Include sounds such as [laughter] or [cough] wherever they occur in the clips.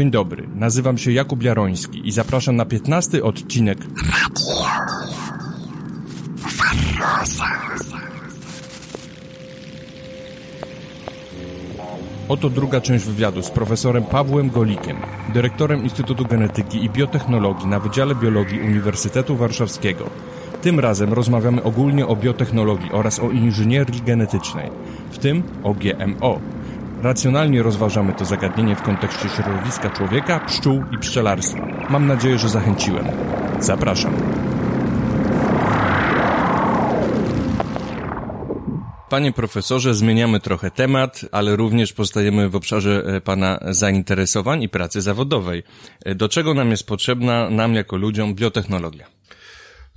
Dzień dobry, nazywam się Jakub Jaroński i zapraszam na 15 odcinek Oto druga część wywiadu z profesorem Pawłem Golikiem, dyrektorem Instytutu Genetyki i Biotechnologii na Wydziale Biologii Uniwersytetu Warszawskiego. Tym razem rozmawiamy ogólnie o biotechnologii oraz o inżynierii genetycznej, w tym o GMO. Racjonalnie rozważamy to zagadnienie w kontekście środowiska człowieka, pszczół i pszczelarstwa. Mam nadzieję, że zachęciłem. Zapraszam. Panie profesorze, zmieniamy trochę temat, ale również pozostajemy w obszarze e, Pana zainteresowań i pracy zawodowej. E, do czego nam jest potrzebna, nam jako ludziom, biotechnologia?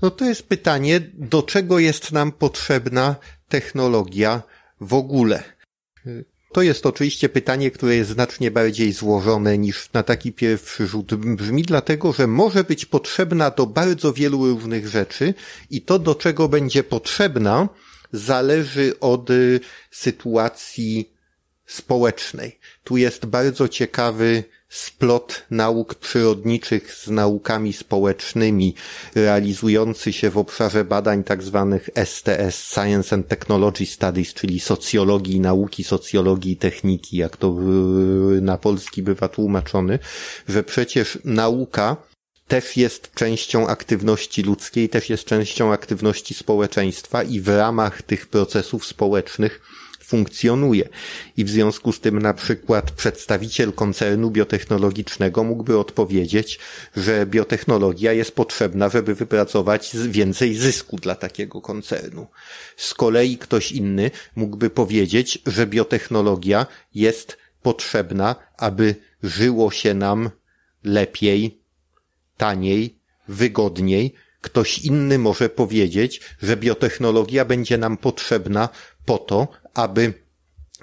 No to jest pytanie, do czego jest nam potrzebna technologia w ogóle? To jest oczywiście pytanie, które jest znacznie bardziej złożone niż na taki pierwszy rzut brzmi, dlatego że może być potrzebna do bardzo wielu różnych rzeczy i to, do czego będzie potrzebna, zależy od y, sytuacji społecznej. Tu jest bardzo ciekawy splot nauk przyrodniczych z naukami społecznymi, realizujący się w obszarze badań tzw. Tak STS, Science and Technology Studies, czyli socjologii, nauki socjologii i techniki, jak to na polski bywa tłumaczony, że przecież nauka też jest częścią aktywności ludzkiej, też jest częścią aktywności społeczeństwa i w ramach tych procesów społecznych funkcjonuje. I w związku z tym na przykład przedstawiciel koncernu biotechnologicznego mógłby odpowiedzieć, że biotechnologia jest potrzebna, żeby wypracować więcej zysku dla takiego koncernu. Z kolei ktoś inny mógłby powiedzieć, że biotechnologia jest potrzebna, aby żyło się nam lepiej, taniej, wygodniej. Ktoś inny może powiedzieć, że biotechnologia będzie nam potrzebna po to, aby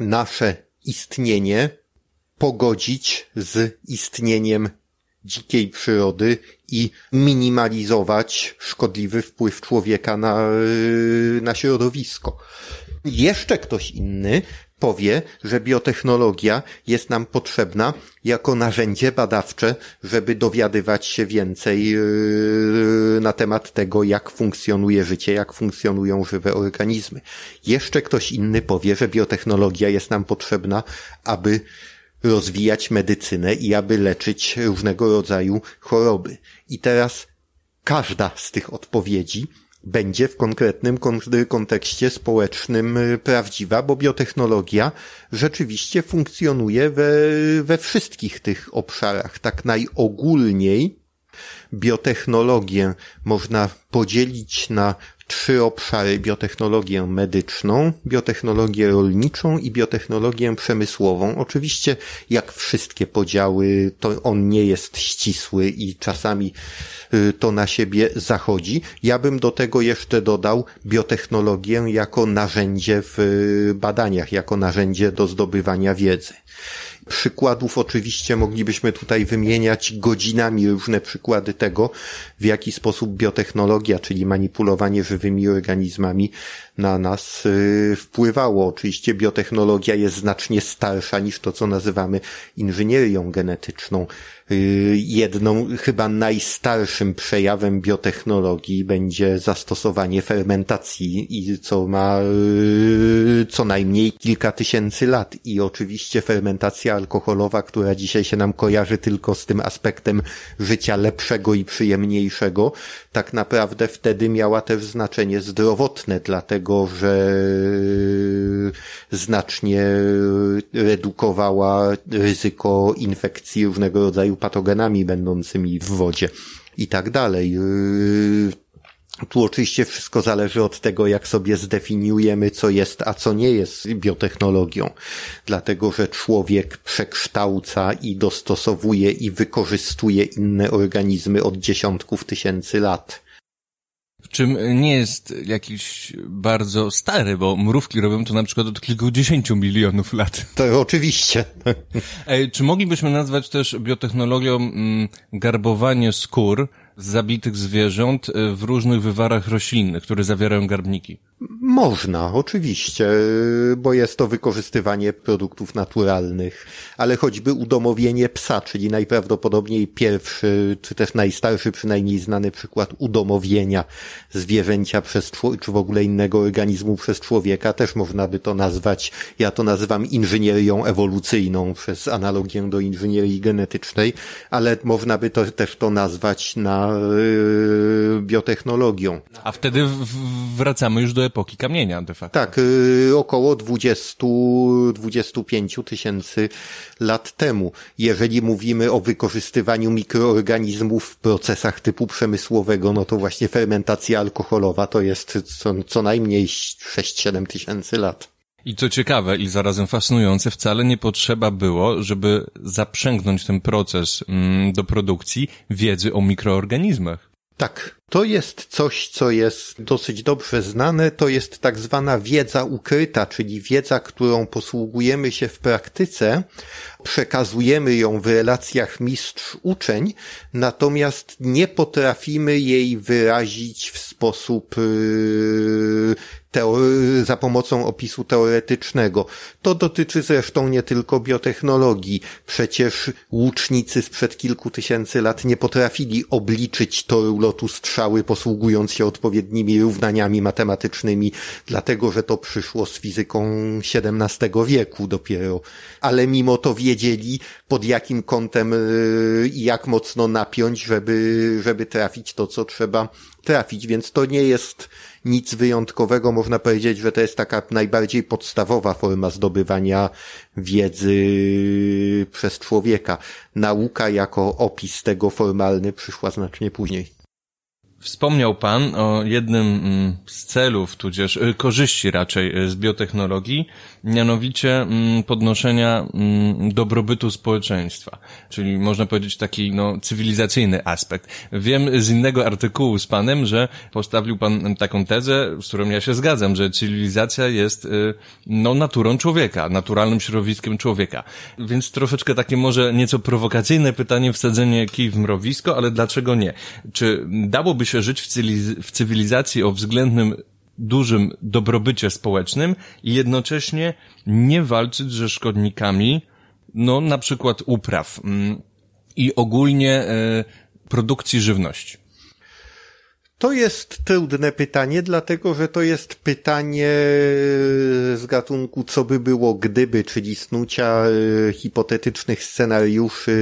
nasze istnienie pogodzić z istnieniem dzikiej przyrody i minimalizować szkodliwy wpływ człowieka na, na środowisko. Jeszcze ktoś inny powie, że biotechnologia jest nam potrzebna jako narzędzie badawcze, żeby dowiadywać się więcej yy, na temat tego, jak funkcjonuje życie, jak funkcjonują żywe organizmy. Jeszcze ktoś inny powie, że biotechnologia jest nam potrzebna, aby rozwijać medycynę i aby leczyć różnego rodzaju choroby. I teraz każda z tych odpowiedzi będzie w konkretnym kontekście społecznym y, prawdziwa, bo biotechnologia rzeczywiście funkcjonuje we, we wszystkich tych obszarach. Tak najogólniej biotechnologię można podzielić na trzy obszary biotechnologię medyczną, biotechnologię rolniczą i biotechnologię przemysłową. Oczywiście, jak wszystkie podziały, to on nie jest ścisły i czasami y, to na siebie zachodzi. Ja bym do tego jeszcze dodał biotechnologię jako narzędzie w y, badaniach, jako narzędzie do zdobywania wiedzy. Przykładów oczywiście moglibyśmy tutaj wymieniać godzinami różne przykłady tego, w jaki sposób biotechnologia, czyli manipulowanie żywymi organizmami na nas y, wpływało. Oczywiście biotechnologia jest znacznie starsza niż to, co nazywamy inżynierią genetyczną. Y, jedną, chyba najstarszym przejawem biotechnologii będzie zastosowanie fermentacji i co ma y, co najmniej kilka tysięcy lat i oczywiście fermentacja alkoholowa, która dzisiaj się nam kojarzy tylko z tym aspektem życia lepszego i przyjemniejszego, tak naprawdę wtedy miała też znaczenie zdrowotne, dlatego że znacznie redukowała ryzyko infekcji różnego rodzaju patogenami będącymi w wodzie i tak dalej. Tu oczywiście wszystko zależy od tego, jak sobie zdefiniujemy, co jest, a co nie jest biotechnologią. Dlatego, że człowiek przekształca i dostosowuje i wykorzystuje inne organizmy od dziesiątków tysięcy lat. Czym nie jest jakiś bardzo stary, bo mrówki robią to na przykład od kilkudziesięciu milionów lat. To oczywiście. [laughs] Czy moglibyśmy nazwać też biotechnologią mm, garbowanie skór z zabitych zwierząt e, w różnych wywarach roślinnych, które zawierają garbniki? Można, oczywiście, bo jest to wykorzystywanie produktów naturalnych, ale choćby udomowienie psa, czyli najprawdopodobniej pierwszy, czy też najstarszy przynajmniej znany przykład udomowienia zwierzęcia przez czy w ogóle innego organizmu przez człowieka, też można by to nazwać, ja to nazywam inżynierią ewolucyjną przez analogię do inżynierii genetycznej, ale można by to też to nazwać na yy, biotechnologią. A wtedy wracamy już do epoki kamienia de facto. Tak, yy, około 20-25 tysięcy lat temu. Jeżeli mówimy o wykorzystywaniu mikroorganizmów w procesach typu przemysłowego, no to właśnie fermentacja alkoholowa to jest co, co najmniej 6-7 tysięcy lat. I co ciekawe i zarazem fascynujące, wcale nie potrzeba było, żeby zaprzęgnąć ten proces mm, do produkcji wiedzy o mikroorganizmach. Tak, to jest coś, co jest dosyć dobrze znane, to jest tak zwana wiedza ukryta, czyli wiedza, którą posługujemy się w praktyce, przekazujemy ją w relacjach mistrz-uczeń, natomiast nie potrafimy jej wyrazić w sposób yy, za pomocą opisu teoretycznego. To dotyczy zresztą nie tylko biotechnologii. Przecież łucznicy sprzed kilku tysięcy lat nie potrafili obliczyć toru lotu strzały posługując się odpowiednimi równaniami matematycznymi, dlatego że to przyszło z fizyką XVII wieku dopiero. Ale mimo to wiedzieli pod jakim kątem y, i jak mocno napiąć, żeby, żeby trafić to, co trzeba trafić, więc to nie jest nic wyjątkowego. Można powiedzieć, że to jest taka najbardziej podstawowa forma zdobywania wiedzy przez człowieka. Nauka jako opis tego formalny przyszła znacznie później. Wspomniał Pan o jednym mm, z celów, tudzież y, korzyści raczej y, z biotechnologii, mianowicie mm, podnoszenia mm, dobrobytu społeczeństwa, czyli można powiedzieć taki no, cywilizacyjny aspekt. Wiem z innego artykułu z Panem, że postawił Pan taką tezę, z którą ja się zgadzam, że cywilizacja jest y, no, naturą człowieka, naturalnym środowiskiem człowieka. Więc troszeczkę takie może nieco prowokacyjne pytanie, wsadzenie kij w mrowisko, ale dlaczego nie? Czy dałoby się żyć w cywilizacji o względnym dużym dobrobycie społecznym i jednocześnie nie walczyć ze szkodnikami, no na przykład upraw mm, i ogólnie e, produkcji żywności. To jest trudne pytanie, dlatego że to jest pytanie z gatunku co by było gdyby, czyli snucia e, hipotetycznych scenariuszy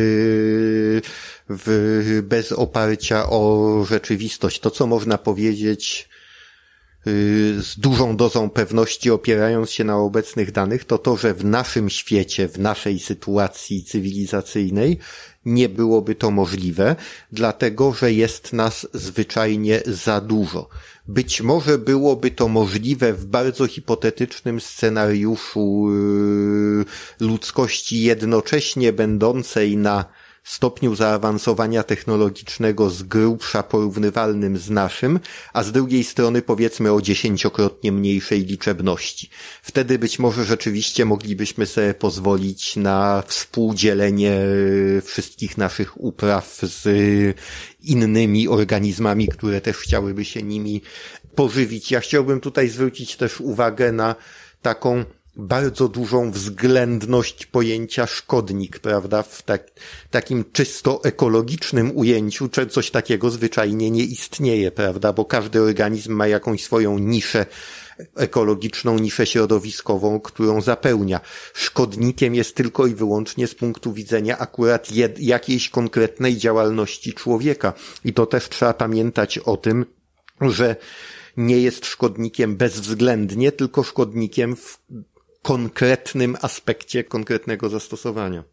w, bez oparcia o rzeczywistość. To, co można powiedzieć z dużą dozą pewności opierając się na obecnych danych, to to, że w naszym świecie, w naszej sytuacji cywilizacyjnej nie byłoby to możliwe, dlatego że jest nas zwyczajnie za dużo. Być może byłoby to możliwe w bardzo hipotetycznym scenariuszu yy, ludzkości jednocześnie będącej na stopniu zaawansowania technologicznego z grubsza porównywalnym z naszym, a z drugiej strony powiedzmy o dziesięciokrotnie mniejszej liczebności. Wtedy być może rzeczywiście moglibyśmy sobie pozwolić na współdzielenie e, wszystkich naszych upraw z innymi organizmami, które też chciałyby się nimi pożywić. Ja chciałbym tutaj zwrócić też uwagę na taką bardzo dużą względność pojęcia szkodnik, prawda? W tak, takim czysto ekologicznym ujęciu coś takiego zwyczajnie nie istnieje, prawda? Bo każdy organizm ma jakąś swoją niszę ekologiczną, niszę środowiskową, którą zapełnia. Szkodnikiem jest tylko i wyłącznie z punktu widzenia akurat jed, jakiejś konkretnej działalności człowieka. I to też trzeba pamiętać o tym, że nie jest szkodnikiem bezwzględnie, tylko szkodnikiem w konkretnym aspekcie konkretnego zastosowania.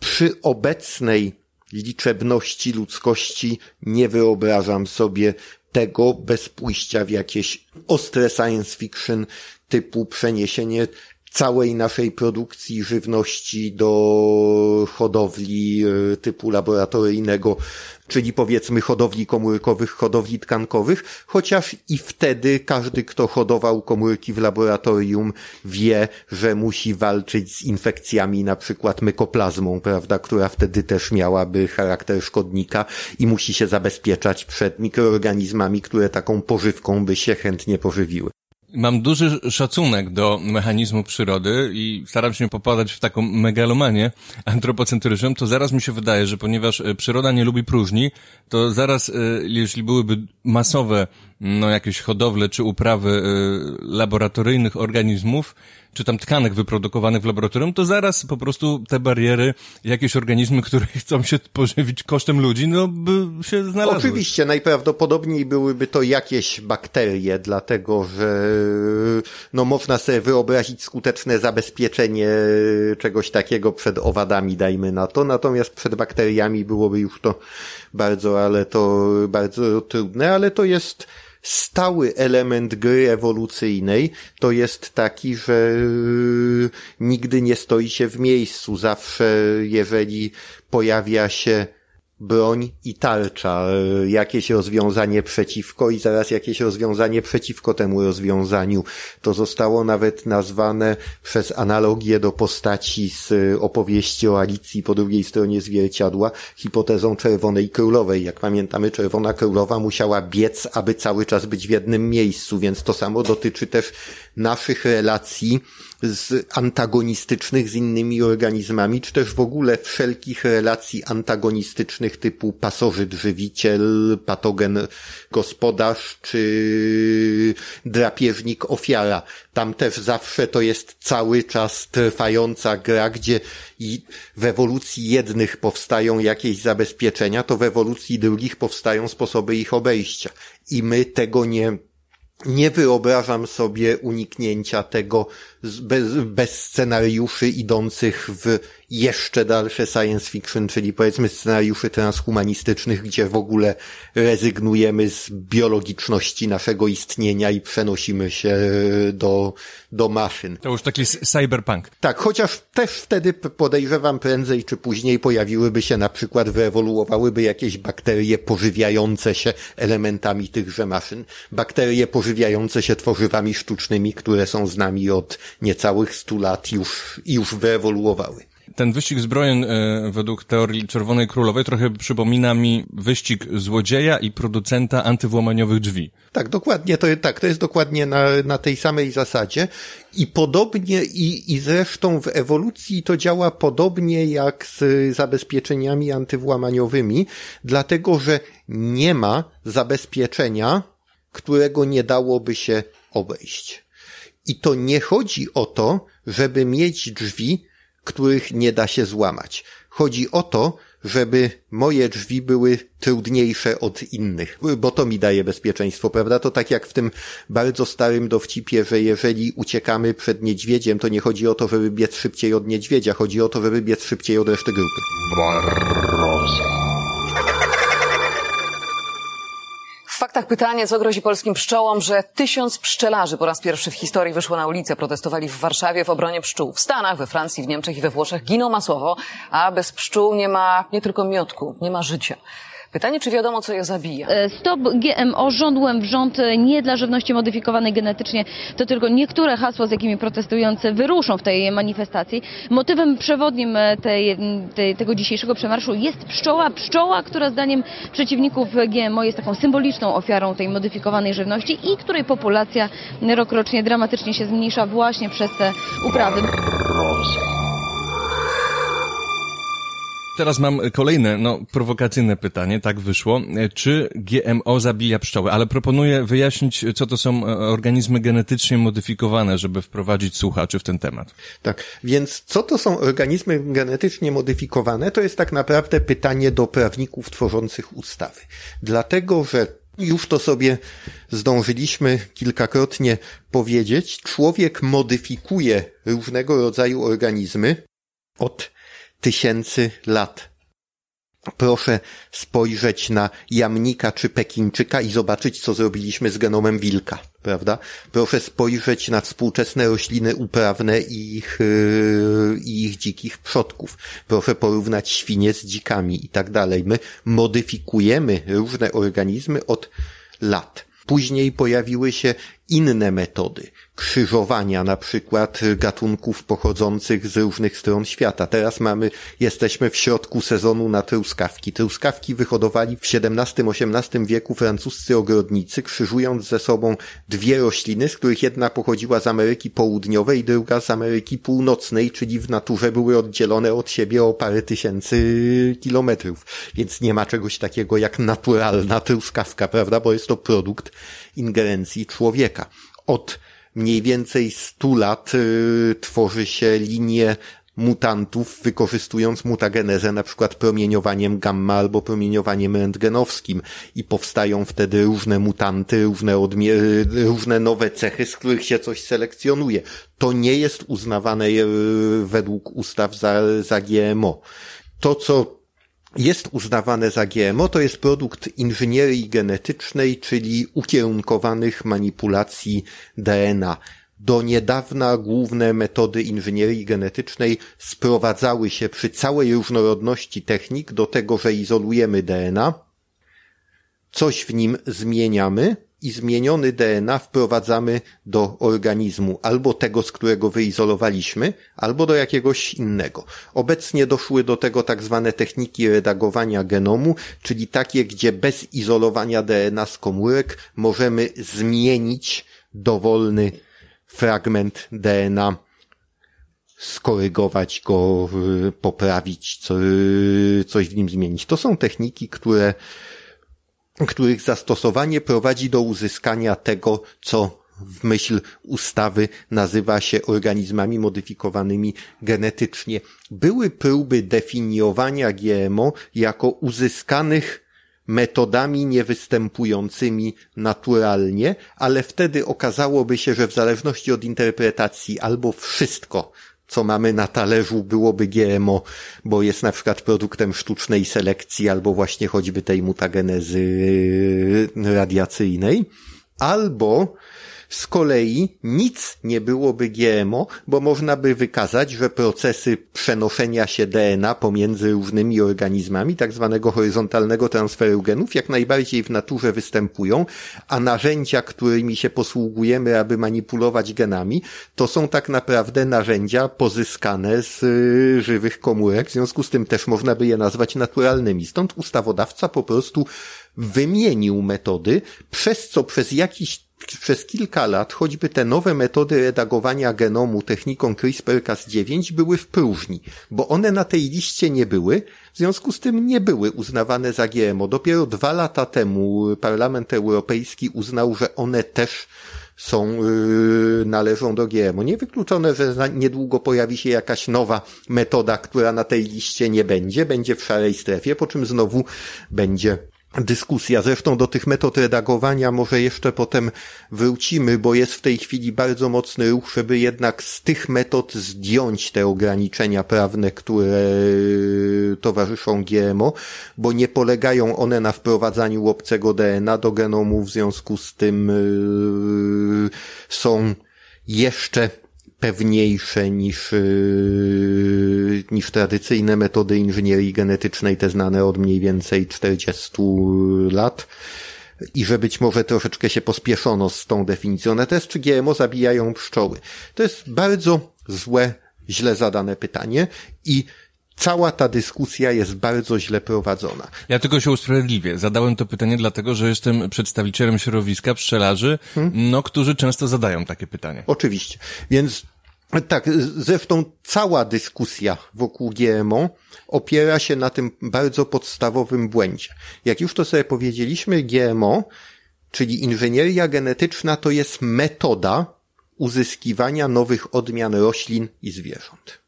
Przy obecnej liczebności ludzkości nie wyobrażam sobie tego bez pójścia w jakieś ostre science fiction typu przeniesienie całej naszej produkcji żywności do hodowli e, typu laboratoryjnego, czyli powiedzmy hodowli komórkowych, hodowli tkankowych, chociaż i wtedy każdy, kto hodował komórki w laboratorium wie, że musi walczyć z infekcjami na przykład mykoplazmą, prawda, która wtedy też miałaby charakter szkodnika i musi się zabezpieczać przed mikroorganizmami, które taką pożywką by się chętnie pożywiły. Mam duży szacunek do mechanizmu przyrody i staram się popadać w taką megalomanię antropocentryczną, to zaraz mi się wydaje, że ponieważ e, przyroda nie lubi próżni, to zaraz, e, jeśli byłyby masowe no, jakieś hodowle czy uprawy e, laboratoryjnych organizmów, czy tam tkanek wyprodukowanych w laboratorium, to zaraz po prostu te bariery, jakieś organizmy, które [laughs] chcą się pożywić kosztem ludzi, no by się znalazły. Oczywiście, najprawdopodobniej byłyby to jakieś bakterie, dlatego że no można sobie wyobrazić skuteczne zabezpieczenie czegoś takiego przed owadami, dajmy na to, natomiast przed bakteriami byłoby już to bardzo, ale to bardzo trudne, ale to jest stały element gry ewolucyjnej to jest taki, że nigdy nie stoi się w miejscu. Zawsze, jeżeli pojawia się broń i tarcza, e, jakieś rozwiązanie przeciwko i zaraz jakieś rozwiązanie przeciwko temu rozwiązaniu. To zostało nawet nazwane przez analogię do postaci z e, opowieści o Alicji po drugiej stronie zwierciadła hipotezą Czerwonej Królowej. Jak pamiętamy, Czerwona Królowa musiała biec, aby cały czas być w jednym miejscu, więc to samo dotyczy też naszych relacji z antagonistycznych z innymi organizmami, czy też w ogóle wszelkich relacji antagonistycznych typu pasożyt, żywiciel, patogen, gospodarz, czy drapieżnik, ofiara. Tam też zawsze to jest cały czas trwająca gra, gdzie i w ewolucji jednych powstają jakieś zabezpieczenia, to w ewolucji drugich powstają sposoby ich obejścia. I my tego nie nie wyobrażam sobie uniknięcia tego bez, bez scenariuszy idących w jeszcze dalsze science fiction, czyli powiedzmy scenariuszy transhumanistycznych, gdzie w ogóle rezygnujemy z biologiczności naszego istnienia i przenosimy się do, do maszyn. To już taki cyberpunk. Tak, chociaż też wtedy podejrzewam prędzej czy później pojawiłyby się na przykład, wyewoluowałyby jakieś bakterie pożywiające się elementami tychże maszyn. Bakterie pożywiające się tworzywami sztucznymi, które są z nami od niecałych stu lat już, już wyewoluowały. Ten wyścig zbrojeń e, według teorii Czerwonej Królowej trochę przypomina mi wyścig złodzieja i producenta antywłamaniowych drzwi. Tak, dokładnie, to, tak, to jest dokładnie na, na tej samej zasadzie i podobnie i, i zresztą w ewolucji to działa podobnie jak z zabezpieczeniami antywłamaniowymi, dlatego że nie ma zabezpieczenia, którego nie dałoby się obejść. I to nie chodzi o to, żeby mieć drzwi, których nie da się złamać. Chodzi o to, żeby moje drzwi były trudniejsze od innych, bo to mi daje bezpieczeństwo, prawda? To tak jak w tym bardzo starym dowcipie, że jeżeli uciekamy przed niedźwiedziem, to nie chodzi o to, żeby biec szybciej od niedźwiedzia, chodzi o to, żeby biec szybciej od reszty grupy. Faktach pytanie, co grozi polskim pszczołom, że tysiąc pszczelarzy po raz pierwszy w historii wyszło na ulicę, protestowali w Warszawie w obronie pszczół. W Stanach, we Francji, w Niemczech i we Włoszech giną masowo, a bez pszczół nie ma nie tylko miotku, nie ma życia. Pytanie, czy wiadomo, co je zabija? E, stop GMO rządłem w rząd e, nie dla żywności modyfikowanej genetycznie. To tylko niektóre hasła, z jakimi protestujący wyruszą w tej manifestacji. Motywem przewodnim e, tej, tej, tego dzisiejszego przemarszu jest pszczoła. Pszczoła, która zdaniem przeciwników GMO jest taką symboliczną ofiarą tej modyfikowanej żywności i której populacja rokrocznie dramatycznie się zmniejsza właśnie przez te uprawy. Teraz mam kolejne, no, prowokacyjne pytanie, tak wyszło. Czy GMO zabija pszczoły? Ale proponuję wyjaśnić, co to są e, organizmy genetycznie modyfikowane, żeby wprowadzić słuchaczy w ten temat. Tak, więc co to są organizmy genetycznie modyfikowane? To jest tak naprawdę pytanie do prawników tworzących ustawy. Dlatego, że już to sobie zdążyliśmy kilkakrotnie powiedzieć. Człowiek modyfikuje różnego rodzaju organizmy od tysięcy lat. Proszę spojrzeć na jamnika czy pekinczyka i zobaczyć, co zrobiliśmy z genomem wilka, prawda? Proszę spojrzeć na współczesne rośliny uprawne i ich, yy, ich dzikich przodków. Proszę porównać świnie z dzikami i tak dalej. My modyfikujemy różne organizmy od lat. Później pojawiły się inne metody krzyżowania na przykład gatunków pochodzących z różnych stron świata. Teraz mamy, jesteśmy w środku sezonu na truskawki. Truskawki wyhodowali w XVII-XVIII wieku francuscy ogrodnicy, krzyżując ze sobą dwie rośliny, z których jedna pochodziła z Ameryki Południowej, druga z Ameryki Północnej, czyli w naturze były oddzielone od siebie o parę tysięcy kilometrów. Więc nie ma czegoś takiego jak naturalna truskawka, prawda? Bo jest to produkt ingerencji człowieka. Od mniej więcej 100 lat y, tworzy się linię mutantów, wykorzystując mutagenezę na przykład promieniowaniem gamma albo promieniowaniem rentgenowskim i powstają wtedy różne mutanty, różne, odmie- y, różne nowe cechy, z których się coś selekcjonuje. To nie jest uznawane y, według ustaw za, za GMO. To, co jest uznawane za GMO, to jest produkt inżynierii genetycznej, czyli ukierunkowanych manipulacji DNA. Do niedawna główne metody inżynierii genetycznej sprowadzały się przy całej różnorodności technik do tego, że izolujemy DNA, coś w nim zmieniamy, i zmieniony DNA wprowadzamy do organizmu, albo tego, z którego wyizolowaliśmy, albo do jakiegoś innego. Obecnie doszły do tego tak zwane techniki redagowania genomu, czyli takie, gdzie bez izolowania DNA z komórek możemy zmienić dowolny fragment DNA, skorygować go, poprawić, coś w nim zmienić. To są techniki, które których zastosowanie prowadzi do uzyskania tego, co w myśl ustawy nazywa się organizmami modyfikowanymi genetycznie. Były próby definiowania GMO jako uzyskanych metodami niewystępującymi naturalnie, ale wtedy okazałoby się, że w zależności od interpretacji albo wszystko co mamy na talerzu byłoby GMO, bo jest na przykład produktem sztucznej selekcji albo właśnie choćby tej mutagenezy radiacyjnej, albo z kolei nic nie byłoby GMO, bo można by wykazać, że procesy przenoszenia się DNA pomiędzy różnymi organizmami, tak zwanego horyzontalnego transferu genów, jak najbardziej w naturze występują, a narzędzia, którymi się posługujemy, aby manipulować genami, to są tak naprawdę narzędzia pozyskane z y, żywych komórek, w związku z tym też można by je nazwać naturalnymi. Stąd ustawodawca po prostu wymienił metody, przez co przez jakiś przez kilka lat choćby te nowe metody redagowania genomu techniką CRISPR-Cas9 były w próżni, bo one na tej liście nie były, w związku z tym nie były uznawane za GMO. Dopiero dwa lata temu Parlament Europejski uznał, że one też są, yy, należą do GMO. Niewykluczone, że niedługo pojawi się jakaś nowa metoda, która na tej liście nie będzie, będzie w szarej strefie, po czym znowu będzie dyskusja. Zresztą do tych metod redagowania może jeszcze potem wrócimy, bo jest w tej chwili bardzo mocny ruch, żeby jednak z tych metod zdjąć te ograniczenia prawne, które towarzyszą GMO, bo nie polegają one na wprowadzaniu obcego DNA do genomu, w związku z tym yy, są jeszcze pewniejsze niż, yy, niż tradycyjne metody inżynierii genetycznej, te znane od mniej więcej 40 lat i że być może troszeczkę się pospieszono z tą definicją. Na test, czy GMO zabijają pszczoły? To jest bardzo złe, źle zadane pytanie i cała ta dyskusja jest bardzo źle prowadzona. Ja tylko się usprawiedliwię. Zadałem to pytanie dlatego, że jestem przedstawicielem środowiska pszczelarzy, hmm? no, którzy często zadają takie pytanie. Oczywiście. Więc tak, zresztą cała dyskusja wokół GMO opiera się na tym bardzo podstawowym błędzie. Jak już to sobie powiedzieliśmy, GMO, czyli inżynieria genetyczna, to jest metoda uzyskiwania nowych odmian roślin i zwierząt.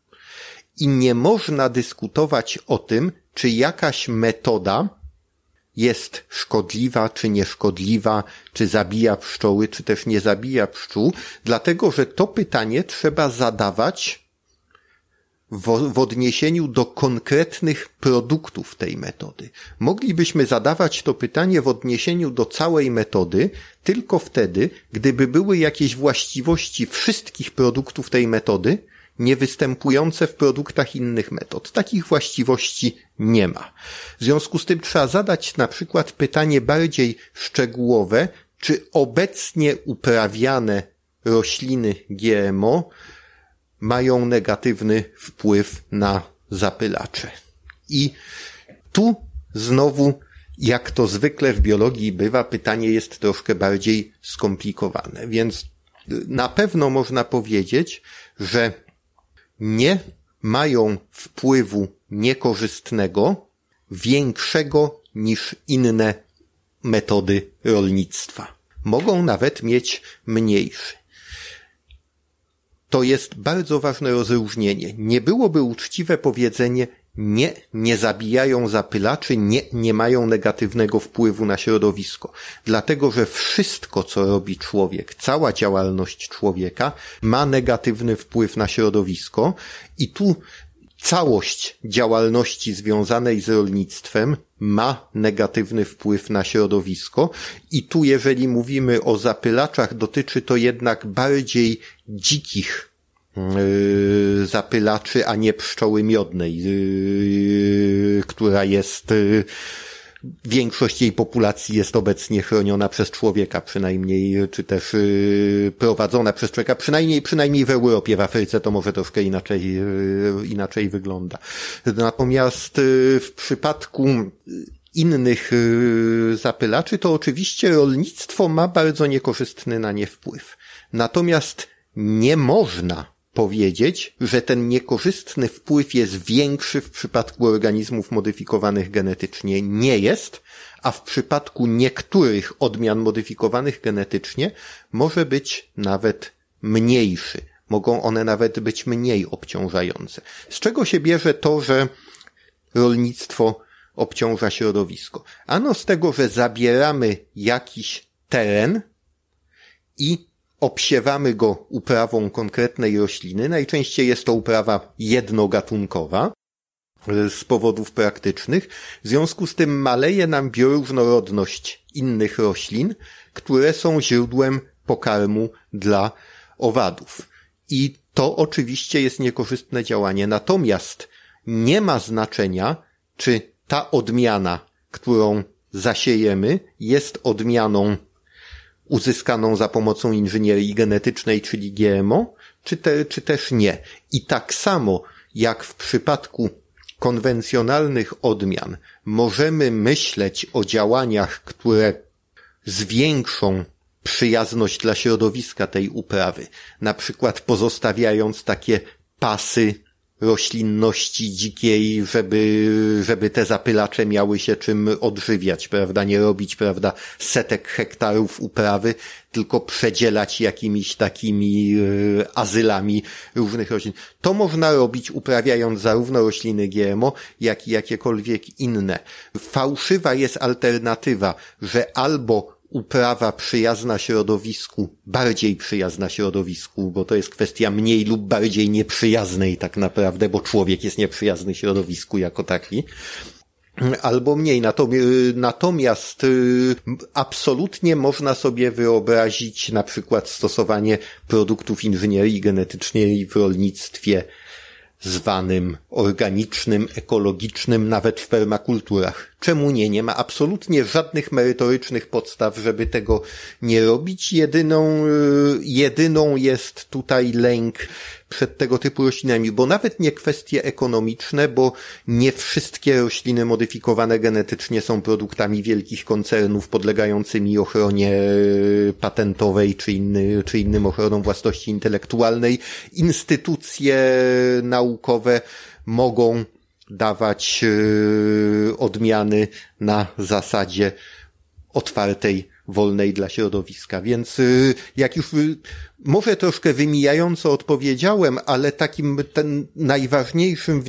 I nie można dyskutować o tym, czy jakaś metoda jest szkodliwa, czy nieszkodliwa, czy zabija pszczoły, czy też nie zabija pszczół, dlatego że to pytanie trzeba zadawać w, w, odniesieniu do konkretnych produktów tej metody. Moglibyśmy zadawać to pytanie w odniesieniu do całej metody tylko wtedy, gdyby były jakieś właściwości wszystkich produktów tej metody, niewystępujące w produktach innych metod. Takich właściwości nie ma. W związku z tym trzeba zadać na przykład pytanie bardziej szczegółowe, czy obecnie uprawiane rośliny GMO mają negatywny wpływ na zapylacze. I tu znowu, jak to zwykle w biologii bywa, pytanie jest troszkę bardziej skomplikowane. Więc na pewno można powiedzieć, że nie mają wpływu niekorzystnego większego niż inne metody rolnictwa. Mogą nawet mieć mniejszy. To jest bardzo ważne rozróżnienie. Nie byłoby uczciwe powiedzenie nie, nie zabijają zapylaczy, nie, nie mają negatywnego wpływu na środowisko. Dlatego, że wszystko, co robi człowiek, cała działalność człowieka ma negatywny wpływ na środowisko i tu całość działalności związanej z rolnictwem ma negatywny wpływ na środowisko i tu jeżeli mówimy o zapylaczach dotyczy to jednak bardziej dzikich zapylaczy, a nie pszczoły miodnej, yy, która jest yy, większość jej populacji jest obecnie chroniona przez człowieka, przynajmniej, czy też prowadzona przez człowieka, przynajmniej, przynajmniej w Europie, w Afryce to może troszkę inaczej, inaczej wygląda. Natomiast w przypadku innych zapylaczy, to oczywiście rolnictwo ma bardzo niekorzystny na nie wpływ. Natomiast nie można powiedzieć, że ten niekorzystny wpływ jest większy w przypadku organizmów modyfikowanych genetycznie. Nie jest, a w przypadku niektórych odmian modyfikowanych genetycznie może być nawet mniejszy. Mogą one nawet być mniej obciążające. Z czego się bierze to, że rolnictwo obciąża środowisko? Ano z tego, że zabieramy jakiś teren i obsiewamy go uprawą konkretnej rośliny. Najczęściej jest to uprawa jednogatunkowa e, z powodów praktycznych. W związku z tym maleje nam bioróżnorodność innych roślin, które są źródłem pokarmu dla owadów. I to oczywiście jest niekorzystne działanie. Natomiast nie ma znaczenia, czy ta odmiana, którą zasiejemy, jest odmianą uzyskaną za pomocą inżynierii genetycznej, czyli GMO, czy, te, czy też nie. I tak samo jak w przypadku konwencjonalnych odmian możemy myśleć o działaniach, które zwiększą przyjazność dla środowiska tej uprawy, na przykład pozostawiając takie pasy roślinności dzikiej, żeby, żeby te zapylacze miały się czym odżywiać, prawda? Nie robić, prawda, setek hektarów uprawy, tylko przedzielać jakimiś takimi y, azylami różnych roślin. To można robić uprawiając zarówno rośliny GMO, jak i jakiekolwiek inne. Fałszywa jest alternatywa, że albo uprawa przyjazna środowisku, bardziej przyjazna środowisku, bo to jest kwestia mniej lub bardziej nieprzyjaznej tak naprawdę, bo człowiek jest nieprzyjazny środowisku jako taki albo mniej. Natomiast y, absolutnie można sobie wyobrazić na przykład stosowanie produktów inżynierii genetycznej w rolnictwie zwanym organicznym, ekologicznym, nawet w permakulturach. Czemu nie? Nie ma absolutnie żadnych merytorycznych podstaw, żeby tego nie robić. Jedyną, y, jedyną jest tutaj lęk przed tego typu roślinami, bo nawet nie kwestie ekonomiczne, bo nie wszystkie rośliny modyfikowane genetycznie są produktami wielkich koncernów podlegającymi ochronie y, patentowej czy, inny, czy innym ochronom własności intelektualnej. Instytucje naukowe mogą dawać yy, odmiany na zasadzie otwartej, wolnej dla środowiska. Więc yy, jak już yy, może troszkę wymijająco odpowiedziałem, ale takim ten najważniejszym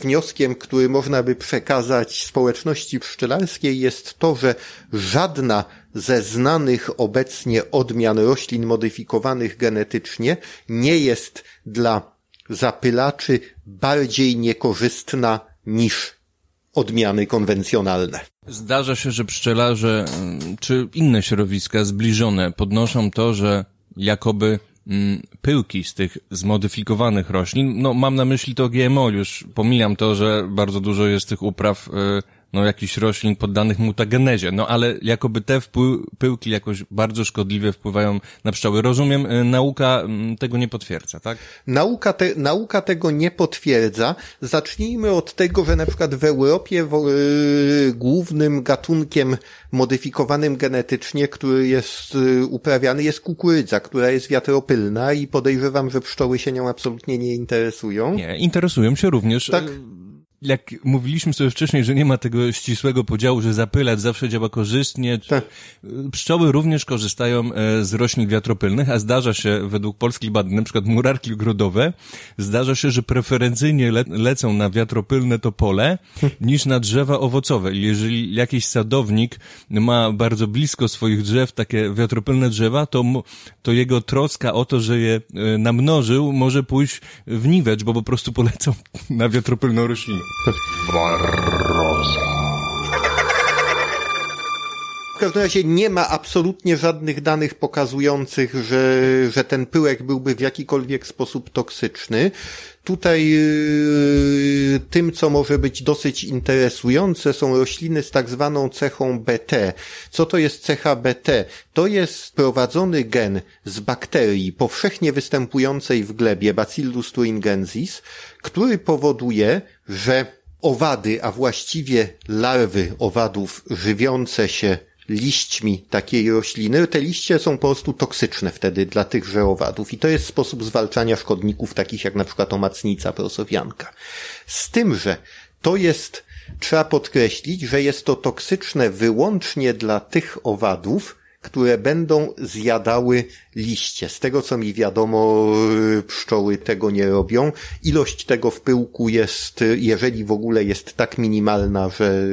wnioskiem, który można by przekazać społeczności pszczelarskiej jest to, że żadna ze znanych obecnie odmian roślin modyfikowanych genetycznie nie jest dla zapylaczy bardziej niekorzystna niż odmiany konwencjonalne. Zdarza się, że pszczelarze mm, czy inne środowiska zbliżone podnoszą to, że jakoby mm, pyłki z tych zmodyfikowanych roślin, no mam na myśli to GMO, już pomijam to, że bardzo dużo jest tych upraw y, no, jakichś roślin poddanych mutagenezie. No ale jakoby te pyłki jakoś bardzo szkodliwie wpływają na pszczoły. Rozumiem, y, nauka mm, tego nie potwierdza, tak? Nauka, te, nauka tego nie potwierdza. Zacznijmy od tego, że na przykład w Europie w, yy, głównym gatunkiem modyfikowanym genetycznie, który jest yy, uprawiany jest kukurydza, która jest wiatropylna i podejrzewam, że pszczoły się nią absolutnie nie interesują. Nie, interesują się również. Tak. Jak mówiliśmy sobie wcześniej, że nie ma tego ścisłego podziału, że zapylać zawsze działa korzystnie, tak. pszczoły również korzystają e, z roślin wiatropylnych, a zdarza się według polskich badań, na przykład murarki ogrodowe, zdarza się, że preferencyjnie le lecą na wiatropylne topole niż na drzewa owocowe. Jeżeli jakiś sadownik ma bardzo blisko swoich drzew takie wiatropylne drzewa, to, to jego troska o to, że je e, namnożył, może pójść w niwecz, bo po prostu polecą na wiatropylną roślinę. Barroza. W każdym razie nie ma absolutnie żadnych danych pokazujących, że, że ten pyłek byłby w jakikolwiek sposób toksyczny. Tutaj yy, tym, co może być dosyć interesujące, są rośliny z tak zwaną cechą BT. Co to jest cecha BT? To jest prowadzony gen z bakterii powszechnie występującej w glebie Bacillus thuringiensis, który powoduje, że owady, a właściwie larwy owadów żywiące się liśćmi takiej rośliny, te liście są po prostu toksyczne wtedy dla tychże owadów i to jest sposób zwalczania szkodników takich jak na przykład omacnica prosowianka. Z tym, że to jest, trzeba podkreślić, że jest to toksyczne wyłącznie dla tych owadów, które będą zjadały liście. Z tego co mi wiadomo, pszczoły tego nie robią. Ilość tego w pyłku jest, jeżeli w ogóle jest tak minimalna, że,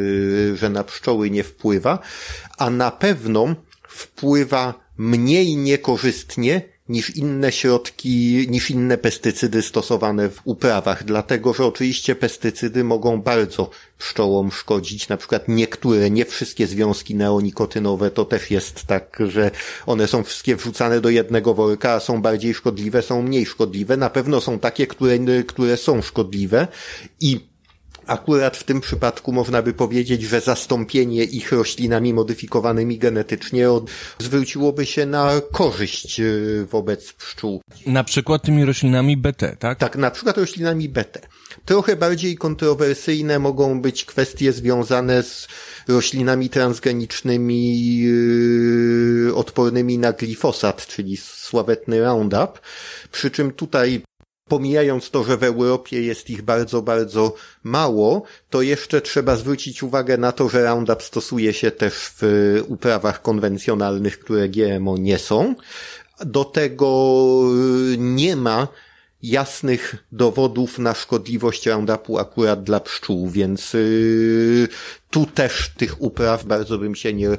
że na pszczoły nie wpływa, a na pewno wpływa mniej niekorzystnie niż inne środki, niż inne pestycydy stosowane w uprawach, dlatego że oczywiście pestycydy mogą bardzo pszczołom szkodzić, na przykład niektóre, nie wszystkie związki neonikotynowe, to też jest tak, że one są wszystkie wrzucane do jednego worka, a są bardziej szkodliwe, są mniej szkodliwe. Na pewno są takie, które, które są szkodliwe. I Akurat w tym przypadku można by powiedzieć, że zastąpienie ich roślinami modyfikowanymi genetycznie zwróciłoby się na korzyść y, wobec pszczół. Na przykład tymi roślinami BT, tak? Tak, na przykład roślinami BT. Trochę bardziej kontrowersyjne mogą być kwestie związane z roślinami transgenicznymi yy, odpornymi na glifosat, czyli sławetny Roundup. Przy czym tutaj pomijając to, że w Europie jest ich bardzo, bardzo mało, to jeszcze trzeba zwrócić uwagę na to, że Roundup stosuje się też w uprawach konwencjonalnych, które GMO nie są. Do tego y, nie ma jasnych dowodów na szkodliwość Roundupu akurat dla pszczół, więc yy, tu też tych upraw bardzo bym się nie,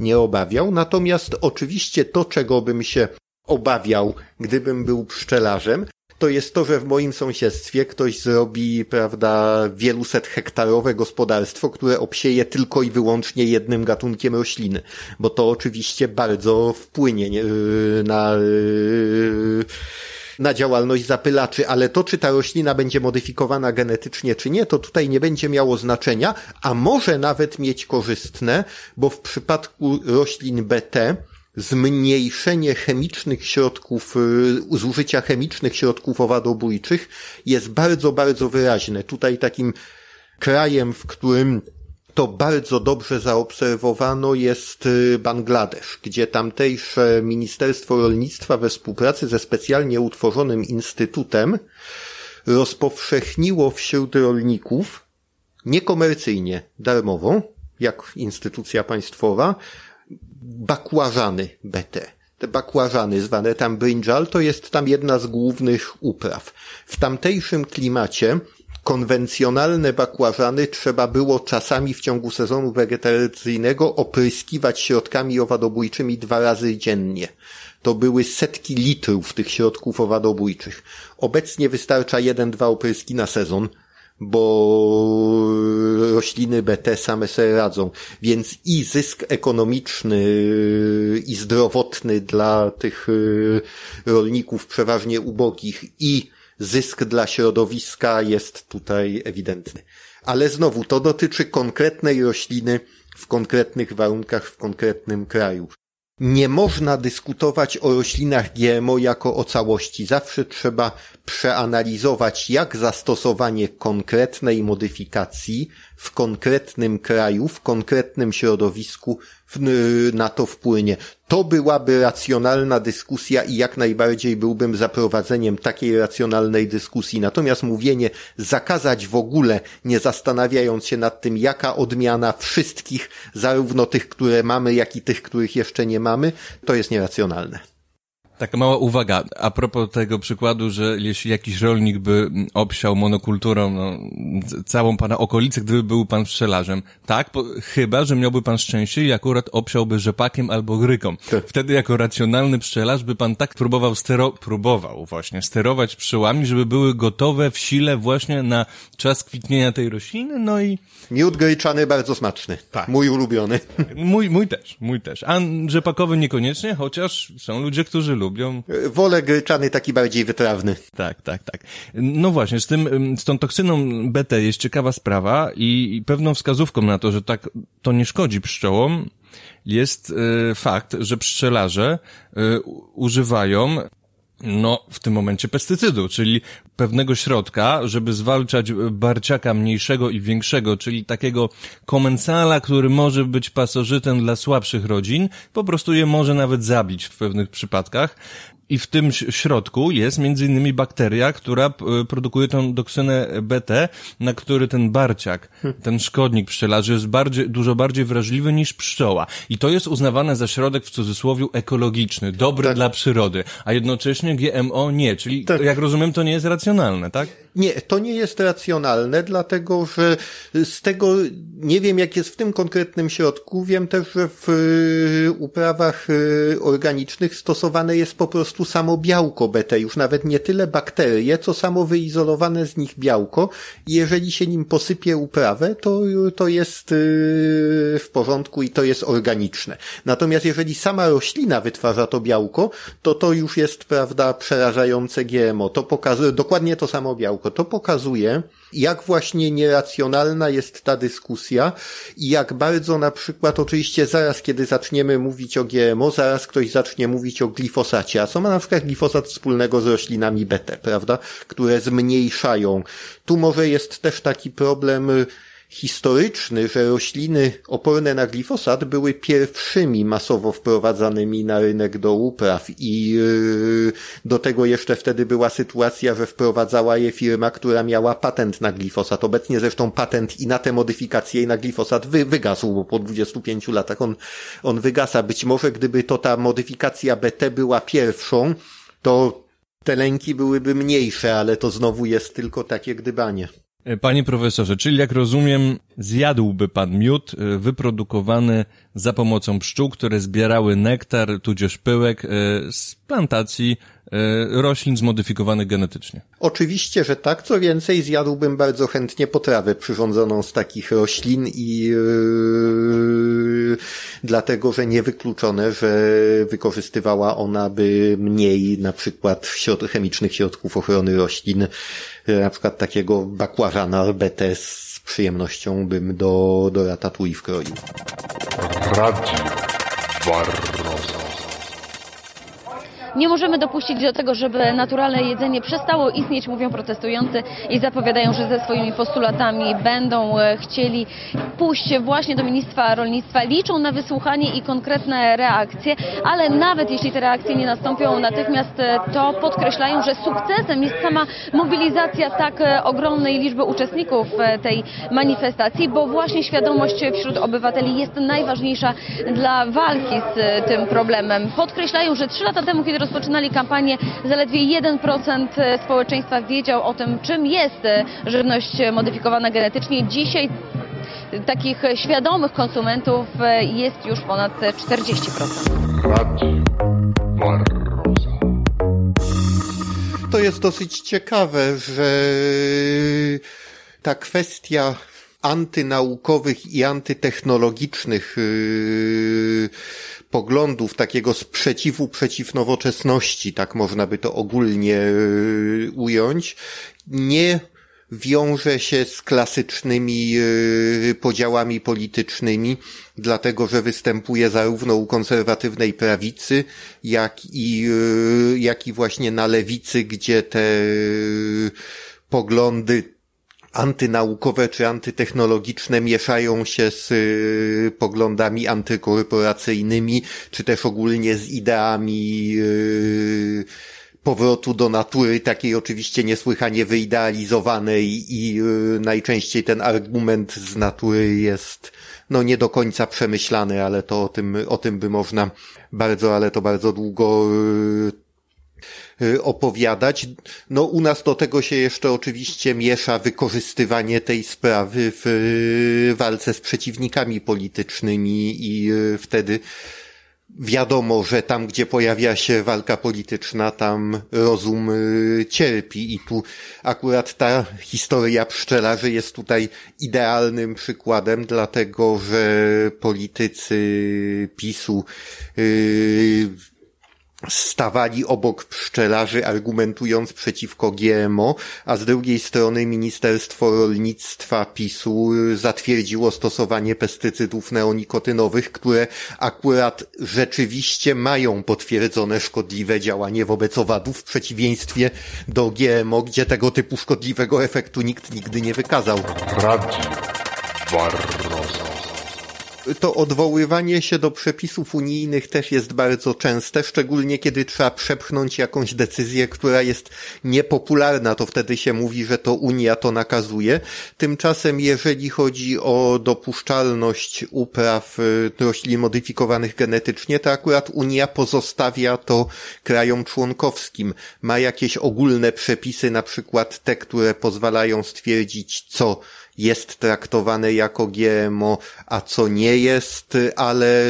nie obawiał. Natomiast oczywiście to, czego bym się obawiał, gdybym był pszczelarzem, to jest to, że w moim sąsiedztwie ktoś zrobi, prawda, wieluset hektarowe gospodarstwo, które obsieje tylko i wyłącznie jednym gatunkiem rośliny, bo to oczywiście bardzo wpłynie nie, yy, na yy, na działalność zapylaczy, ale to, czy ta roślina będzie modyfikowana genetycznie, czy nie, to tutaj nie będzie miało znaczenia, a może nawet mieć korzystne, bo w przypadku roślin BT zmniejszenie chemicznych środków, y, zużycia chemicznych środków owadobójczych jest bardzo, bardzo wyraźne. Tutaj takim krajem, w którym to bardzo dobrze zaobserwowano jest y, Bangladesz, gdzie tamtejsze Ministerstwo Rolnictwa we współpracy ze specjalnie utworzonym instytutem rozpowszechniło wśród rolników niekomercyjnie, darmowo, jak instytucja państwowa, bakłażany BT. Te bakłażany zwane tam brinjal to jest tam jedna z głównych upraw. W tamtejszym klimacie konwencjonalne bakłażany trzeba było czasami w ciągu sezonu wegetacyjnego opryskiwać środkami owadobójczymi dwa razy dziennie. To były setki litrów tych środków owadobójczych. Obecnie wystarcza jeden, dwa opryski na sezon, bo rośliny BT same sobie radzą. Więc i zysk ekonomiczny i zdrowotny dla tych y, rolników przeważnie ubogich i zysk dla środowiska jest tutaj ewidentny. Ale znowu, to dotyczy konkretnej rośliny w konkretnych warunkach, w konkretnym kraju. Nie można dyskutować o roślinach GMO jako o całości. Zawsze trzeba przeanalizować, jak zastosowanie konkretnej modyfikacji w konkretnym kraju, w konkretnym środowisku na to wpłynie. To byłaby racjonalna dyskusja i jak najbardziej byłbym za prowadzeniem takiej racjonalnej dyskusji. Natomiast mówienie zakazać w ogóle, nie zastanawiając się nad tym, jaka odmiana wszystkich, zarówno tych, które mamy, jak i tych, których jeszcze nie mamy, to jest nieracjonalne. Taka mała uwaga, a propos tego przykładu, że jeśli jakiś rolnik by obsiał monokulturą no, całą pana okolicę, gdyby był pan pszczelarzem, tak, po, chyba, że miałby pan szczęście i akurat obsiałby rzepakiem albo gryką. Tak. Wtedy jako racjonalny pszczelarz by pan tak próbował stero, próbował właśnie sterować pszczołami, żeby były gotowe w sile właśnie na czas kwitnienia tej rośliny, no i... Miód gryczany bardzo smaczny. Tak. Mój ulubiony. Mój, mój też, mój też. A rzepakowy niekoniecznie, chociaż są ludzie, którzy lubią lubią. Wolę gryczany taki bardziej wytrawny. Tak, tak, tak. No właśnie, z tym, z tą toksyną BT jest ciekawa sprawa i, pewną wskazówką na to, że tak to nie szkodzi pszczołom, jest y, fakt, że pszczelarze y, używają no, w tym momencie pestycydu, czyli pewnego środka, żeby zwalczać barciaka mniejszego i większego, czyli takiego komensala, który może być pasożytem dla słabszych rodzin, po prostu je może nawet zabić w pewnych przypadkach. I w tym środku jest między innymi bakteria, która produkuje tą doksynę BT, na który ten barciak, ten szkodnik pszczelarzy jest bardziej, dużo bardziej wrażliwy niż pszczoła. I to jest uznawane za środek w cudzysłowie ekologiczny, dobry tak. dla przyrody, a jednocześnie GMO nie, czyli tak. jak rozumiem to nie jest racjonalne, tak? Nie, to nie jest racjonalne, dlatego że z tego nie wiem, jak jest w tym konkretnym środku. Wiem też, że w y, uprawach y, organicznych stosowane jest po prostu samo białko BT, już nawet nie tyle bakterie, co samo wyizolowane z nich białko. Jeżeli się nim posypie uprawę, to, to jest y, w porządku i to jest organiczne. Natomiast jeżeli sama roślina wytwarza to białko, to to już jest, prawda, przerażające GMO. To pokazuje dokładnie to samo białko to pokazuje, jak właśnie nieracjonalna jest ta dyskusja i jak bardzo na przykład oczywiście zaraz, kiedy zaczniemy mówić o GMO, zaraz ktoś zacznie mówić o glifosacie. A co ma na przykład glifosat wspólnego z roślinami BT, prawda? Które zmniejszają. Tu może jest też taki problem historyczny, że rośliny oporne na glifosat były pierwszymi masowo wprowadzanymi na rynek do upraw i yy, do tego jeszcze wtedy była sytuacja, że wprowadzała je firma, która miała patent na glifosat. Obecnie zresztą patent i na te modyfikacje i na glifosat wy, wygasł, bo po 25 latach on, on wygasa. Być może gdyby to ta modyfikacja BT była pierwszą, to te lęki byłyby mniejsze, ale to znowu jest tylko takie gdybanie. E, panie profesorze, czyli jak rozumiem, zjadłby pan miód e, wyprodukowany za pomocą pszczół, które zbierały nektar, tudzież pyłek e, z plantacji roślin zmodyfikowanych genetycznie. Oczywiście, że tak. Co więcej, zjadłbym bardzo chętnie potrawę przyrządzoną z takich roślin i yy, dlatego, że niewykluczone, że wykorzystywała ona by mniej na przykład chemicznych środków ochrony roślin na przykład takiego bakłażana BT z przyjemnością bym do, do ratatouille wkroił. Radio Barroso. Nie możemy dopuścić do tego, żeby naturalne jedzenie przestało istnieć, mówią protestujący i zapowiadają, że ze swoimi postulatami będą e, chcieli pójść właśnie do Ministerstwa Rolnictwa. Liczą na wysłuchanie i konkretne reakcje, ale nawet jeśli te reakcje nie nastąpią natychmiast, e, to podkreślają, że sukcesem jest sama mobilizacja tak e, ogromnej liczby uczestników tej manifestacji, bo właśnie świadomość wśród obywateli jest najważniejsza dla walki z tym problemem. Podkreślają, że trzy lata temu, kiedy rozpoczynali kampanię, zaledwie 1% społeczeństwa wiedział o tym, czym jest żywność modyfikowana genetycznie. Dzisiaj takich świadomych konsumentów jest już ponad 40%. To jest dosyć ciekawe, że ta kwestia antynaukowych i antytechnologicznych yy, poglądów, takiego sprzeciwu przeciw nowoczesności, tak można by to ogólnie yy, ująć, nie wiąże się z klasycznymi y, podziałami politycznymi, dlatego że występuje zarówno u konserwatywnej prawicy, jak i, y, jak i właśnie na lewicy, gdzie te y, poglądy antynaukowe czy antytechnologiczne mieszają się z y, poglądami antykorporacyjnymi, czy też ogólnie z ideami y, powrotu do natury, takiej oczywiście niesłychanie wyidealizowanej i y, najczęściej ten argument z natury jest no nie do końca przemyślany, ale to o tym, o tym by można bardzo, ale to bardzo długo y, opowiadać. No u nas do tego się jeszcze oczywiście miesza wykorzystywanie tej sprawy w y, walce z przeciwnikami politycznymi i y, wtedy wiadomo, że tam, gdzie pojawia się walka polityczna, tam rozum y, cierpi i tu akurat ta historia pszczelarzy jest tutaj idealnym przykładem, dlatego że politycy PiSu yy, stawali obok pszczelarzy, argumentując przeciwko GMO, a z drugiej strony Ministerstwo Rolnictwa PiSu zatwierdziło stosowanie pestycydów neonikotynowych, które akurat rzeczywiście mają potwierdzone szkodliwe działanie wobec owadów, w przeciwieństwie do GMO, gdzie tego typu szkodliwego efektu nikt nigdy nie wykazał. Radio Barroso. To odwoływanie się do przepisów unijnych też jest bardzo częste, szczególnie kiedy trzeba przepchnąć jakąś decyzję, która jest niepopularna, to wtedy się mówi, że to Unia to nakazuje. Tymczasem, jeżeli chodzi o dopuszczalność upraw y, roślin modyfikowanych genetycznie, to akurat Unia pozostawia to krajom członkowskim. Ma jakieś ogólne przepisy, na przykład te, które pozwalają stwierdzić, co jest traktowane jako GMO, a co nie jest, ale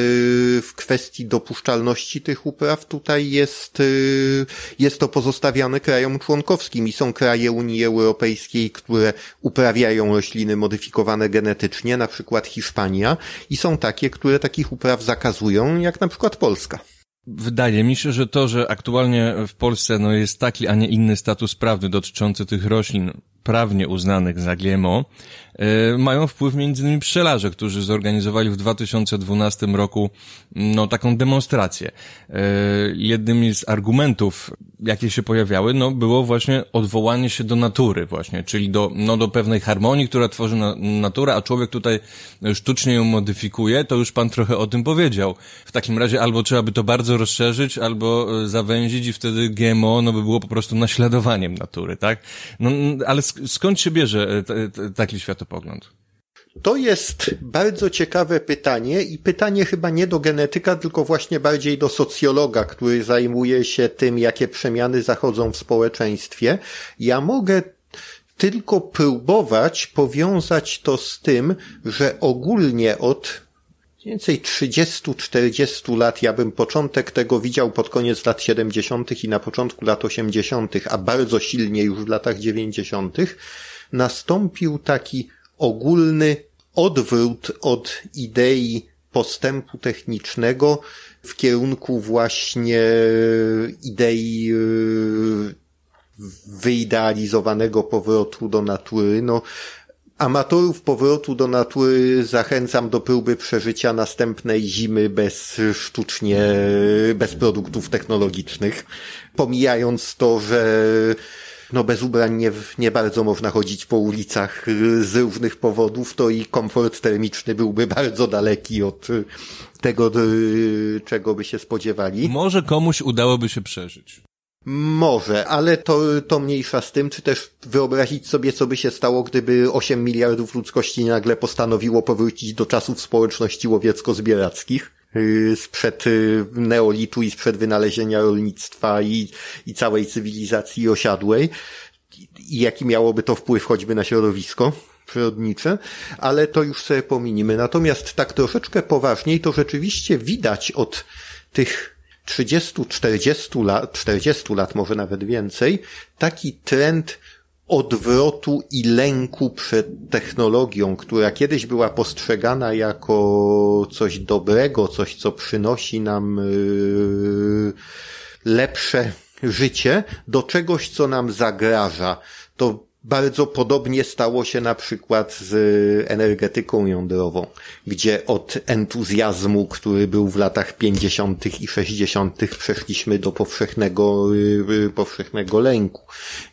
w kwestii dopuszczalności tych upraw tutaj jest, y, jest to pozostawiane krajom członkowskim i są kraje Unii Europejskiej, które uprawiają rośliny modyfikowane genetycznie, na przykład Hiszpania i są takie, które takich upraw zakazują, jak na przykład Polska. Wydaje mi się, że to, że aktualnie w Polsce no, jest taki, a nie inny status prawny dotyczący tych roślin prawnie uznanych za GMO, e, mają wpływ innymi pszczelarze, którzy zorganizowali w 2012 roku no, taką demonstrację. E, jednym z argumentów, jakie się pojawiały, no, było właśnie odwołanie się do natury właśnie, czyli do, no, do pewnej harmonii, która tworzy na, natura, a człowiek tutaj sztucznie ją modyfikuje, to już pan trochę o tym powiedział. W takim razie albo trzeba by to bardzo rozszerzyć, albo e, zawęzić i wtedy GMO, no, by było po prostu naśladowaniem natury, tak? No, ale skąd się bierze taki światopogląd? To jest bardzo ciekawe pytanie i pytanie chyba nie do genetyka, tylko właśnie bardziej do socjologa, który zajmuje się tym, jakie przemiany zachodzą w społeczeństwie. Ja mogę tylko próbować powiązać to z tym, że ogólnie od mniej więcej 30-40 lat, ja bym początek tego widział pod koniec lat 70. i na początku lat 80., a bardzo silnie już w latach 90., nastąpił taki ogólny odwrót od idei postępu technicznego w kierunku właśnie idei yy, wyidealizowanego powrotu do natury. No, Amatorów powrotu do natury zachęcam do próby przeżycia następnej zimy bez sztucznie, bez produktów technologicznych. Pomijając to, że no bez ubrań nie, nie bardzo można chodzić po ulicach z różnych powodów, to i komfort termiczny byłby [laughs] bardzo daleki od tego, czego by się spodziewali. Może komuś udałoby się przeżyć. Może, ale to, to mniejsza z tym, czy też wyobrazić sobie, co by się stało, gdyby 8 miliardów ludzkości nagle postanowiło powrócić do czasów społeczności łowiecko-zbierackich yy, sprzed yy, neolitu i sprzed wynalezienia rolnictwa i, i całej cywilizacji osiadłej i jaki miałoby to wpływ choćby na środowisko przyrodnicze, ale to już sobie pominimy. Natomiast tak troszeczkę poważniej to rzeczywiście widać od tych 30-40 lat, 40 lat, może nawet więcej, taki trend odwrotu i lęku przed technologią, która kiedyś była postrzegana jako coś dobrego, coś, co przynosi nam yy, lepsze życie, do czegoś, co nam zagraża. To Bardzo podobnie stało się na przykład z energetyką jądrową, gdzie od entuzjazmu, który był w latach 50. i 60. przeszliśmy do powszechnego, y, powszechnego lęku,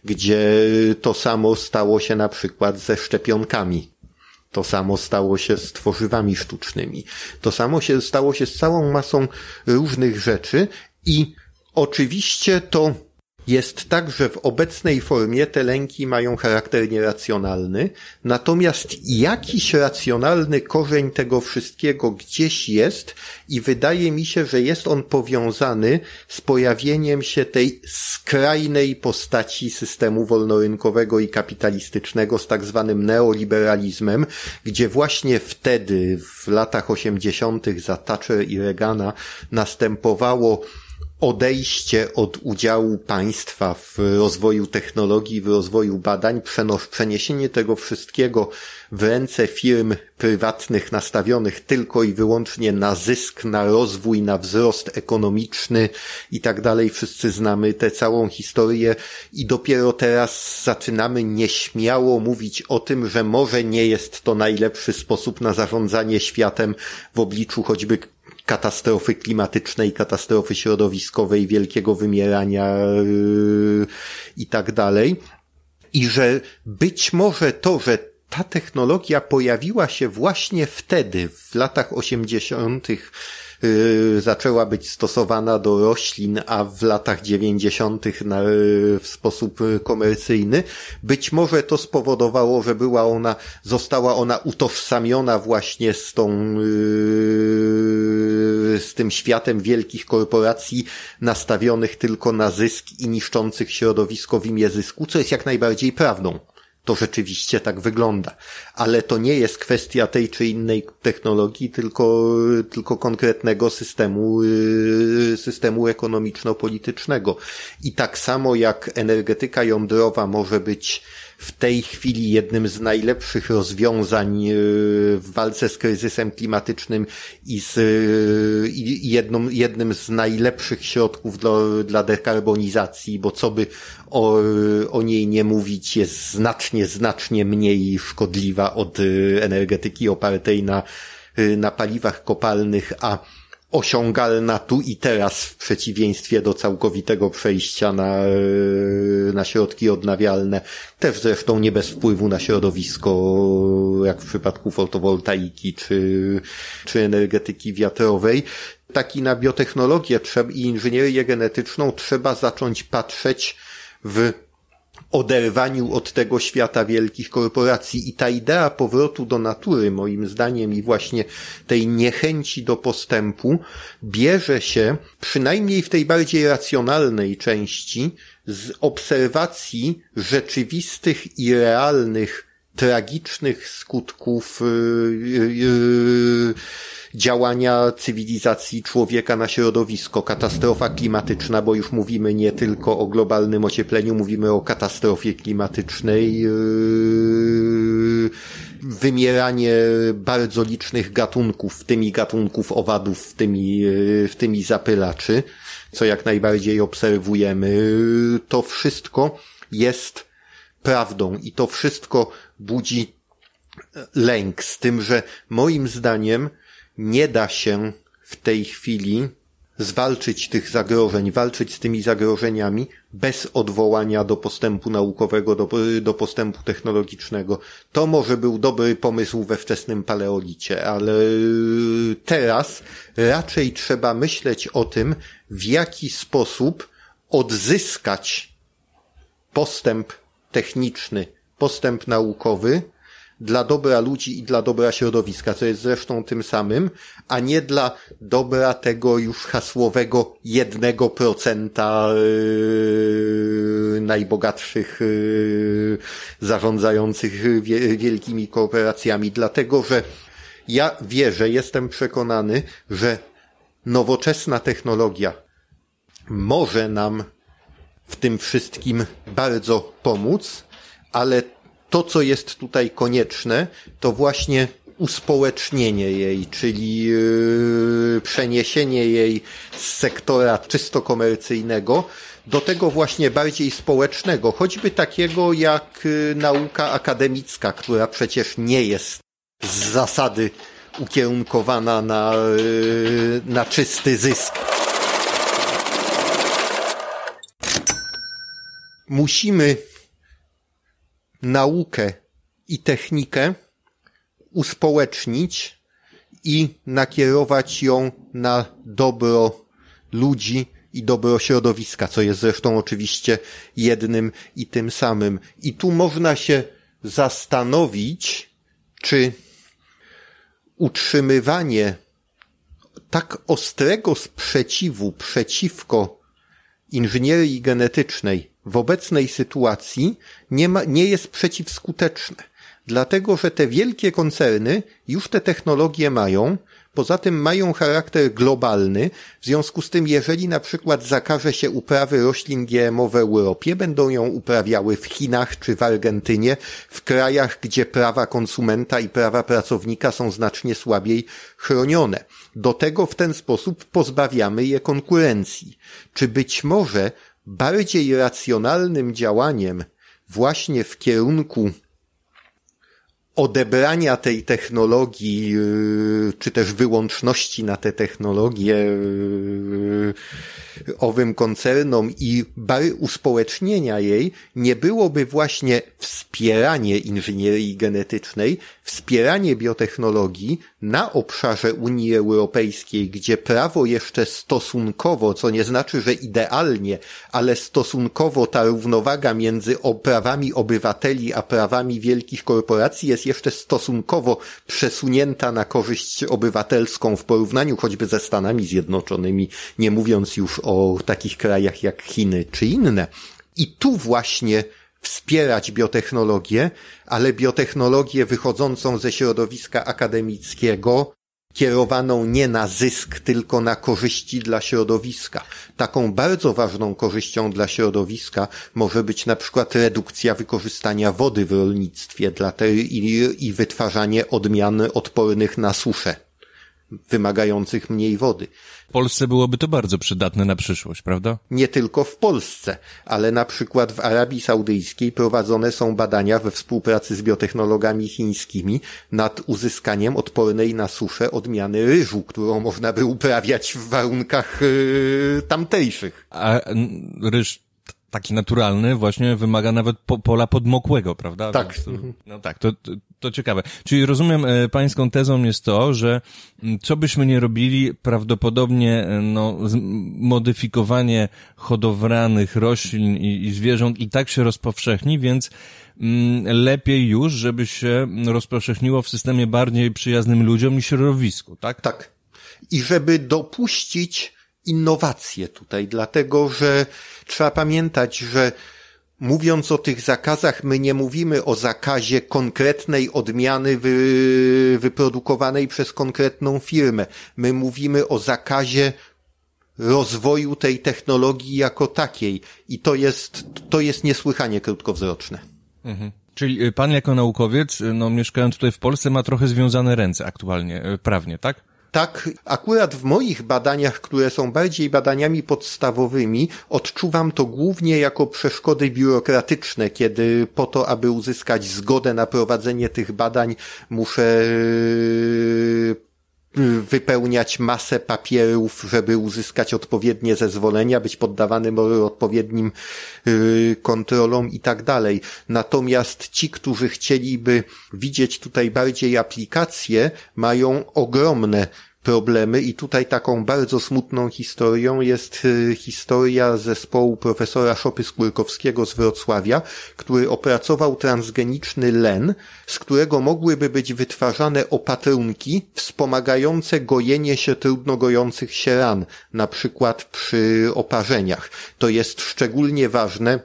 gdzie to samo stało się na przykład ze szczepionkami. To samo stało się z tworzywami sztucznymi. To samo się stało się z całą masą różnych rzeczy i oczywiście to jest tak, że w obecnej formie te lęki mają charakter nieracjonalny, natomiast jakiś racjonalny korzeń tego wszystkiego gdzieś jest i wydaje mi się, że jest on powiązany z pojawieniem się tej skrajnej postaci systemu wolnorynkowego i kapitalistycznego z tak zwanym neoliberalizmem, gdzie właśnie wtedy, w latach osiemdziesiątych za Thatcher i Reagana następowało odejście od udziału państwa w rozwoju technologii, w rozwoju badań, przenos- przeniesienie tego wszystkiego w ręce firm prywatnych nastawionych tylko i wyłącznie na zysk, na rozwój, na wzrost ekonomiczny i tak dalej. Wszyscy znamy tę całą historię i dopiero teraz zaczynamy nieśmiało mówić o tym, że może nie jest to najlepszy sposób na zarządzanie światem w obliczu choćby katastrofy klimatycznej, katastrofy środowiskowej, wielkiego wymierania yy, i tak dalej. I że być może to, że ta technologia pojawiła się właśnie wtedy, w latach osiemdziesiątych, zaczęła być stosowana do roślin, a w latach dziewięćdziesiątych w sposób komercyjny. Być może to spowodowało, że była ona, została ona utożsamiona właśnie z tą, y, z tym światem wielkich korporacji nastawionych tylko na zysk i niszczących środowisko w imię zysku, co jest jak najbardziej prawdą to rzeczywiście tak wygląda. Ale to nie jest kwestia tej czy innej technologii, tylko, tylko konkretnego systemu, y, systemu ekonomiczno-politycznego. I tak samo jak energetyka jądrowa może być w tej chwili jednym z najlepszych rozwiązań e, w walce z kryzysem klimatycznym i z e, i jedną, jednym z najlepszych środków dla, dla dekarbonizacji, bo co by o, o niej nie mówić, jest znacznie, znacznie mniej szkodliwa od e, energetyki opartej na, na paliwach kopalnych, a osiągalna tu i teraz w przeciwieństwie do całkowitego przejścia na, na środki odnawialne, też zresztą nie bez wpływu na środowisko, jak w przypadku fotowoltaiki czy, czy energetyki wiatrowej. Taki na biotechnologię i inżynierię genetyczną trzeba zacząć patrzeć w oderwaniu od tego świata wielkich korporacji. I ta idea powrotu do natury, moim zdaniem, i właśnie tej niechęci do postępu, bierze się, przynajmniej w tej bardziej racjonalnej części, z obserwacji rzeczywistych i realnych tragicznych skutków yy, yy, działania cywilizacji człowieka na środowisko, katastrofa klimatyczna, bo już mówimy nie tylko o globalnym ociepleniu, mówimy o katastrofie klimatycznej, wymieranie bardzo licznych gatunków, w tymi gatunków owadów, w tymi, w tymi zapylaczy, co jak najbardziej obserwujemy. To wszystko jest prawdą i to wszystko budzi lęk z tym, że moim zdaniem nie da się w tej chwili zwalczyć tych zagrożeń, walczyć z tymi zagrożeniami bez odwołania do postępu naukowego, do, do postępu technologicznego. To może był dobry pomysł we wczesnym paleolicie, ale teraz raczej trzeba myśleć o tym, w jaki sposób odzyskać postęp techniczny, postęp naukowy, dla dobra ludzi i dla dobra środowiska, co jest zresztą tym samym, a nie dla dobra tego już hasłowego jednego procenta yy, najbogatszych yy, zarządzających wie, wielkimi korporacjami, dlatego że ja wierzę, jestem przekonany, że nowoczesna technologia może nam w tym wszystkim bardzo pomóc, ale to, co jest tutaj konieczne, to właśnie uspołecznienie jej, czyli yy, przeniesienie jej z sektora czysto komercyjnego do tego właśnie bardziej społecznego, choćby takiego jak yy, nauka akademicka, która przecież nie jest z zasady ukierunkowana na, yy, na czysty zysk. Musimy naukę i technikę uspołecznić i nakierować ją na dobro ludzi i dobro środowiska, co jest zresztą oczywiście jednym i tym samym. I tu można się zastanowić, czy utrzymywanie tak ostrego sprzeciwu przeciwko inżynierii genetycznej w obecnej sytuacji nie, ma, nie jest przeciwskuteczne. Dlatego, że te wielkie koncerny już te technologie mają, poza tym mają charakter globalny, w związku z tym jeżeli na przykład zakaże się uprawy roślin GMO w Europie, będą ją uprawiały w Chinach czy w Argentynie, w krajach, gdzie prawa konsumenta i prawa pracownika są znacznie słabiej chronione. Do tego w ten sposób pozbawiamy je konkurencji. Czy być może bardziej racjonalnym działaniem właśnie w kierunku odebrania tej technologii, yy, czy też wyłączności na te technologie yy, owym koncernom i uspołecznienia jej, nie byłoby właśnie wspieranie inżynierii genetycznej, wspieranie biotechnologii na obszarze Unii Europejskiej, gdzie prawo jeszcze stosunkowo, co nie znaczy, że idealnie, ale stosunkowo ta równowaga między prawami obywateli a prawami wielkich korporacji jest jeszcze stosunkowo przesunięta na korzyść obywatelską w porównaniu choćby ze Stanami Zjednoczonymi, nie mówiąc już o takich krajach jak Chiny czy inne. I tu właśnie wspierać biotechnologię, ale biotechnologię wychodzącą ze środowiska akademickiego, kierowaną nie na zysk, tylko na korzyści dla środowiska. Taką bardzo ważną korzyścią dla środowiska może być na przykład redukcja wykorzystania wody w rolnictwie dla tej, i, i wytwarzanie odmian odpornych na suszę, wymagających mniej wody. W Polsce byłoby to bardzo przydatne na przyszłość, prawda? Nie tylko w Polsce, ale na przykład w Arabii Saudyjskiej prowadzone są badania we współpracy z biotechnologami chińskimi nad uzyskaniem odpornej na suszę odmiany ryżu, którą można by uprawiać w warunkach yy, tamtejszych. A ryż taki naturalny właśnie wymaga nawet po, pola podmokłego, prawda? Tak. To, no tak, to, to, ciekawe. Czyli rozumiem, e, pańską tezą jest to, że co byśmy nie robili, prawdopodobnie e, no, modyfikowanie hodowlanych roślin i, i zwierząt i tak się rozpowszechni, więc mm, lepiej już, żeby się rozpowszechniło w systemie bardziej przyjaznym ludziom i środowisku, tak? Tak. I żeby dopuścić innowacje tutaj, dlatego że trzeba pamiętać, że mówiąc o tych zakazach, my nie mówimy o zakazie konkretnej odmiany wy, wyprodukowanej przez konkretną firmę. My mówimy o zakazie rozwoju tej technologii jako takiej. I to jest, to jest niesłychanie krótkowzroczne. Mhm. Czyli y, pan jako naukowiec, y, no mieszkając tutaj w Polsce, ma trochę związane ręce aktualnie, y, prawnie, tak? Tak, akurat w moich badaniach, które są bardziej badaniami podstawowymi, odczuwam to głównie jako przeszkody biurokratyczne, kiedy po to, aby uzyskać zgodę na prowadzenie tych badań, muszę yy, wypełniać masę papierów, żeby uzyskać odpowiednie zezwolenia, być poddawanym odpowiednim yy, kontrolom i tak dalej. Natomiast ci, którzy chcieliby widzieć tutaj bardziej aplikacje, mają ogromne problemy i tutaj taką bardzo smutną historią jest y, historia zespołu profesora Szopy Skórkowskiego z Wrocławia, który opracował transgeniczny len, z którego mogłyby być wytwarzane opatrunki wspomagające gojenie się trudno gojących się ran, na przykład przy oparzeniach. To jest szczególnie ważne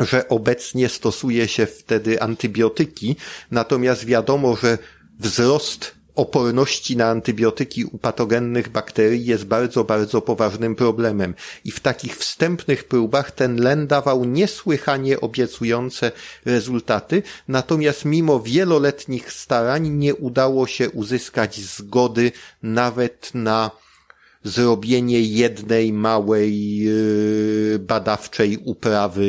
że obecnie stosuje się wtedy antybiotyki, natomiast wiadomo, że wzrost oporności na antybiotyki u patogennych bakterii jest bardzo, bardzo poważnym problemem. I w takich wstępnych próbach ten len dawał niesłychanie obiecujące rezultaty, natomiast mimo wieloletnich starań nie udało się uzyskać zgody nawet na zrobienie jednej małej yy, badawczej uprawy,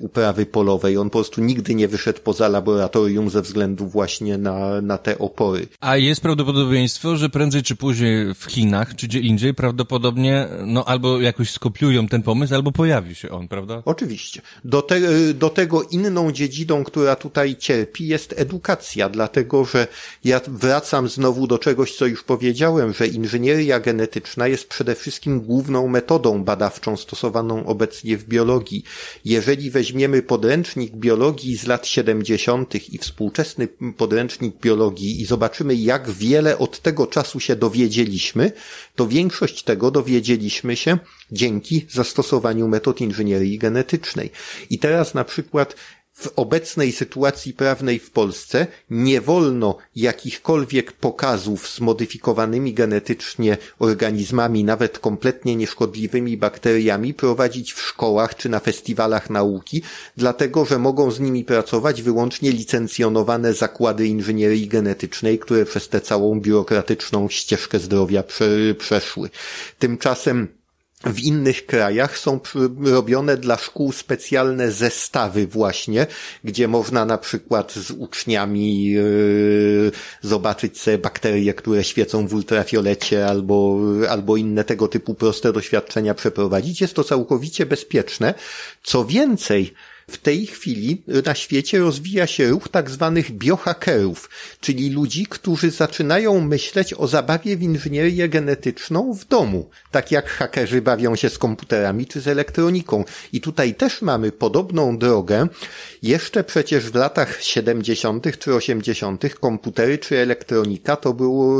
uprawy polowej. On po prostu nigdy nie wyszedł poza laboratorium ze względu właśnie na, na te opory. A jest prawdopodobieństwo, że prędzej czy później w Chinach, czy gdzie indziej prawdopodobnie, no albo jakoś skopiują ten pomysł, albo pojawi się on, prawda? Oczywiście. Do, te, do tego inną dziedziną, która tutaj cierpi jest edukacja, dlatego że ja wracam znowu do czegoś, co już powiedziałem, że inżynieria genetyczna jest jest przede wszystkim główną metodą badawczą stosowaną obecnie w biologii. Jeżeli weźmiemy podręcznik biologii z lat 70. i współczesny podręcznik biologii i zobaczymy, jak wiele od tego czasu się dowiedzieliśmy, to większość tego dowiedzieliśmy się dzięki zastosowaniu metod inżynierii genetycznej. I teraz na przykład w obecnej sytuacji prawnej w Polsce nie wolno jakichkolwiek pokazów z modyfikowanymi genetycznie organizmami, nawet kompletnie nieszkodliwymi bakteriami prowadzić w szkołach czy na festiwalach nauki, dlatego że mogą z nimi pracować wyłącznie licencjonowane zakłady inżynierii genetycznej, które przez tę całą biurokratyczną ścieżkę zdrowia prze przeszły. Tymczasem w innych krajach są robione dla szkół specjalne zestawy właśnie, gdzie można na przykład z uczniami yy, zobaczyć sobie bakterie, które świecą w ultrafiolecie albo, albo inne tego typu proste doświadczenia przeprowadzić. Jest to całkowicie bezpieczne. Co więcej, w tej chwili na świecie rozwija się ruch tak zwanych biohackerów, czyli ludzi, którzy zaczynają myśleć o zabawie w inżynierię genetyczną w domu, tak jak hakerzy bawią się z komputerami czy z elektroniką. I tutaj też mamy podobną drogę. Jeszcze przecież w latach 70. czy 80. komputery czy elektronika to, było,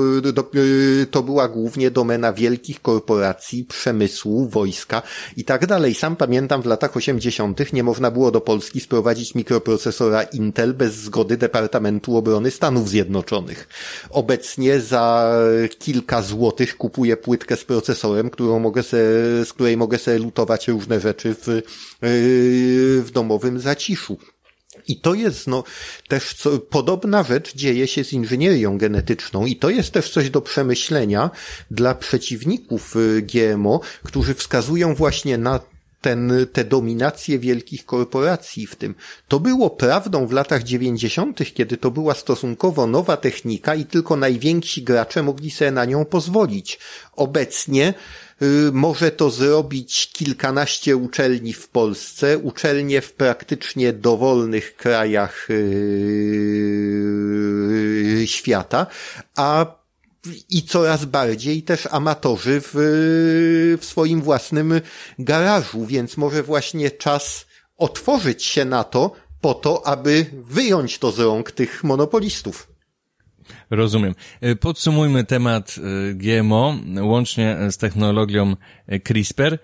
to była głównie domena wielkich korporacji, przemysłu, wojska i tak dalej. Sam pamiętam w latach 80. nie można było do do Polski sprowadzić mikroprocesora Intel bez zgody Departamentu Obrony Stanów Zjednoczonych. Obecnie za kilka złotych kupuję płytkę z procesorem, którą mogę se, z której mogę sobie lutować różne rzeczy w, yy, w domowym zaciszu. I to jest no, też co, podobna rzecz dzieje się z inżynierią genetyczną i to jest też coś do przemyślenia dla przeciwników yy, GMO, którzy wskazują właśnie na ten, te dominacje wielkich korporacji w tym. To było prawdą w latach dziewięćdziesiątych, kiedy to była stosunkowo nowa technika i tylko najwięksi gracze mogli sobie na nią pozwolić. Obecnie y, może to zrobić kilkanaście uczelni w Polsce, uczelnie w praktycznie dowolnych krajach y, świata, a i coraz bardziej też amatorzy w, w swoim własnym garażu, więc może właśnie czas otworzyć się na to po to, aby wyjąć to z rąk tych monopolistów. Rozumiem. E, podsumujmy temat e, GMO łącznie z technologią e, CRISPR.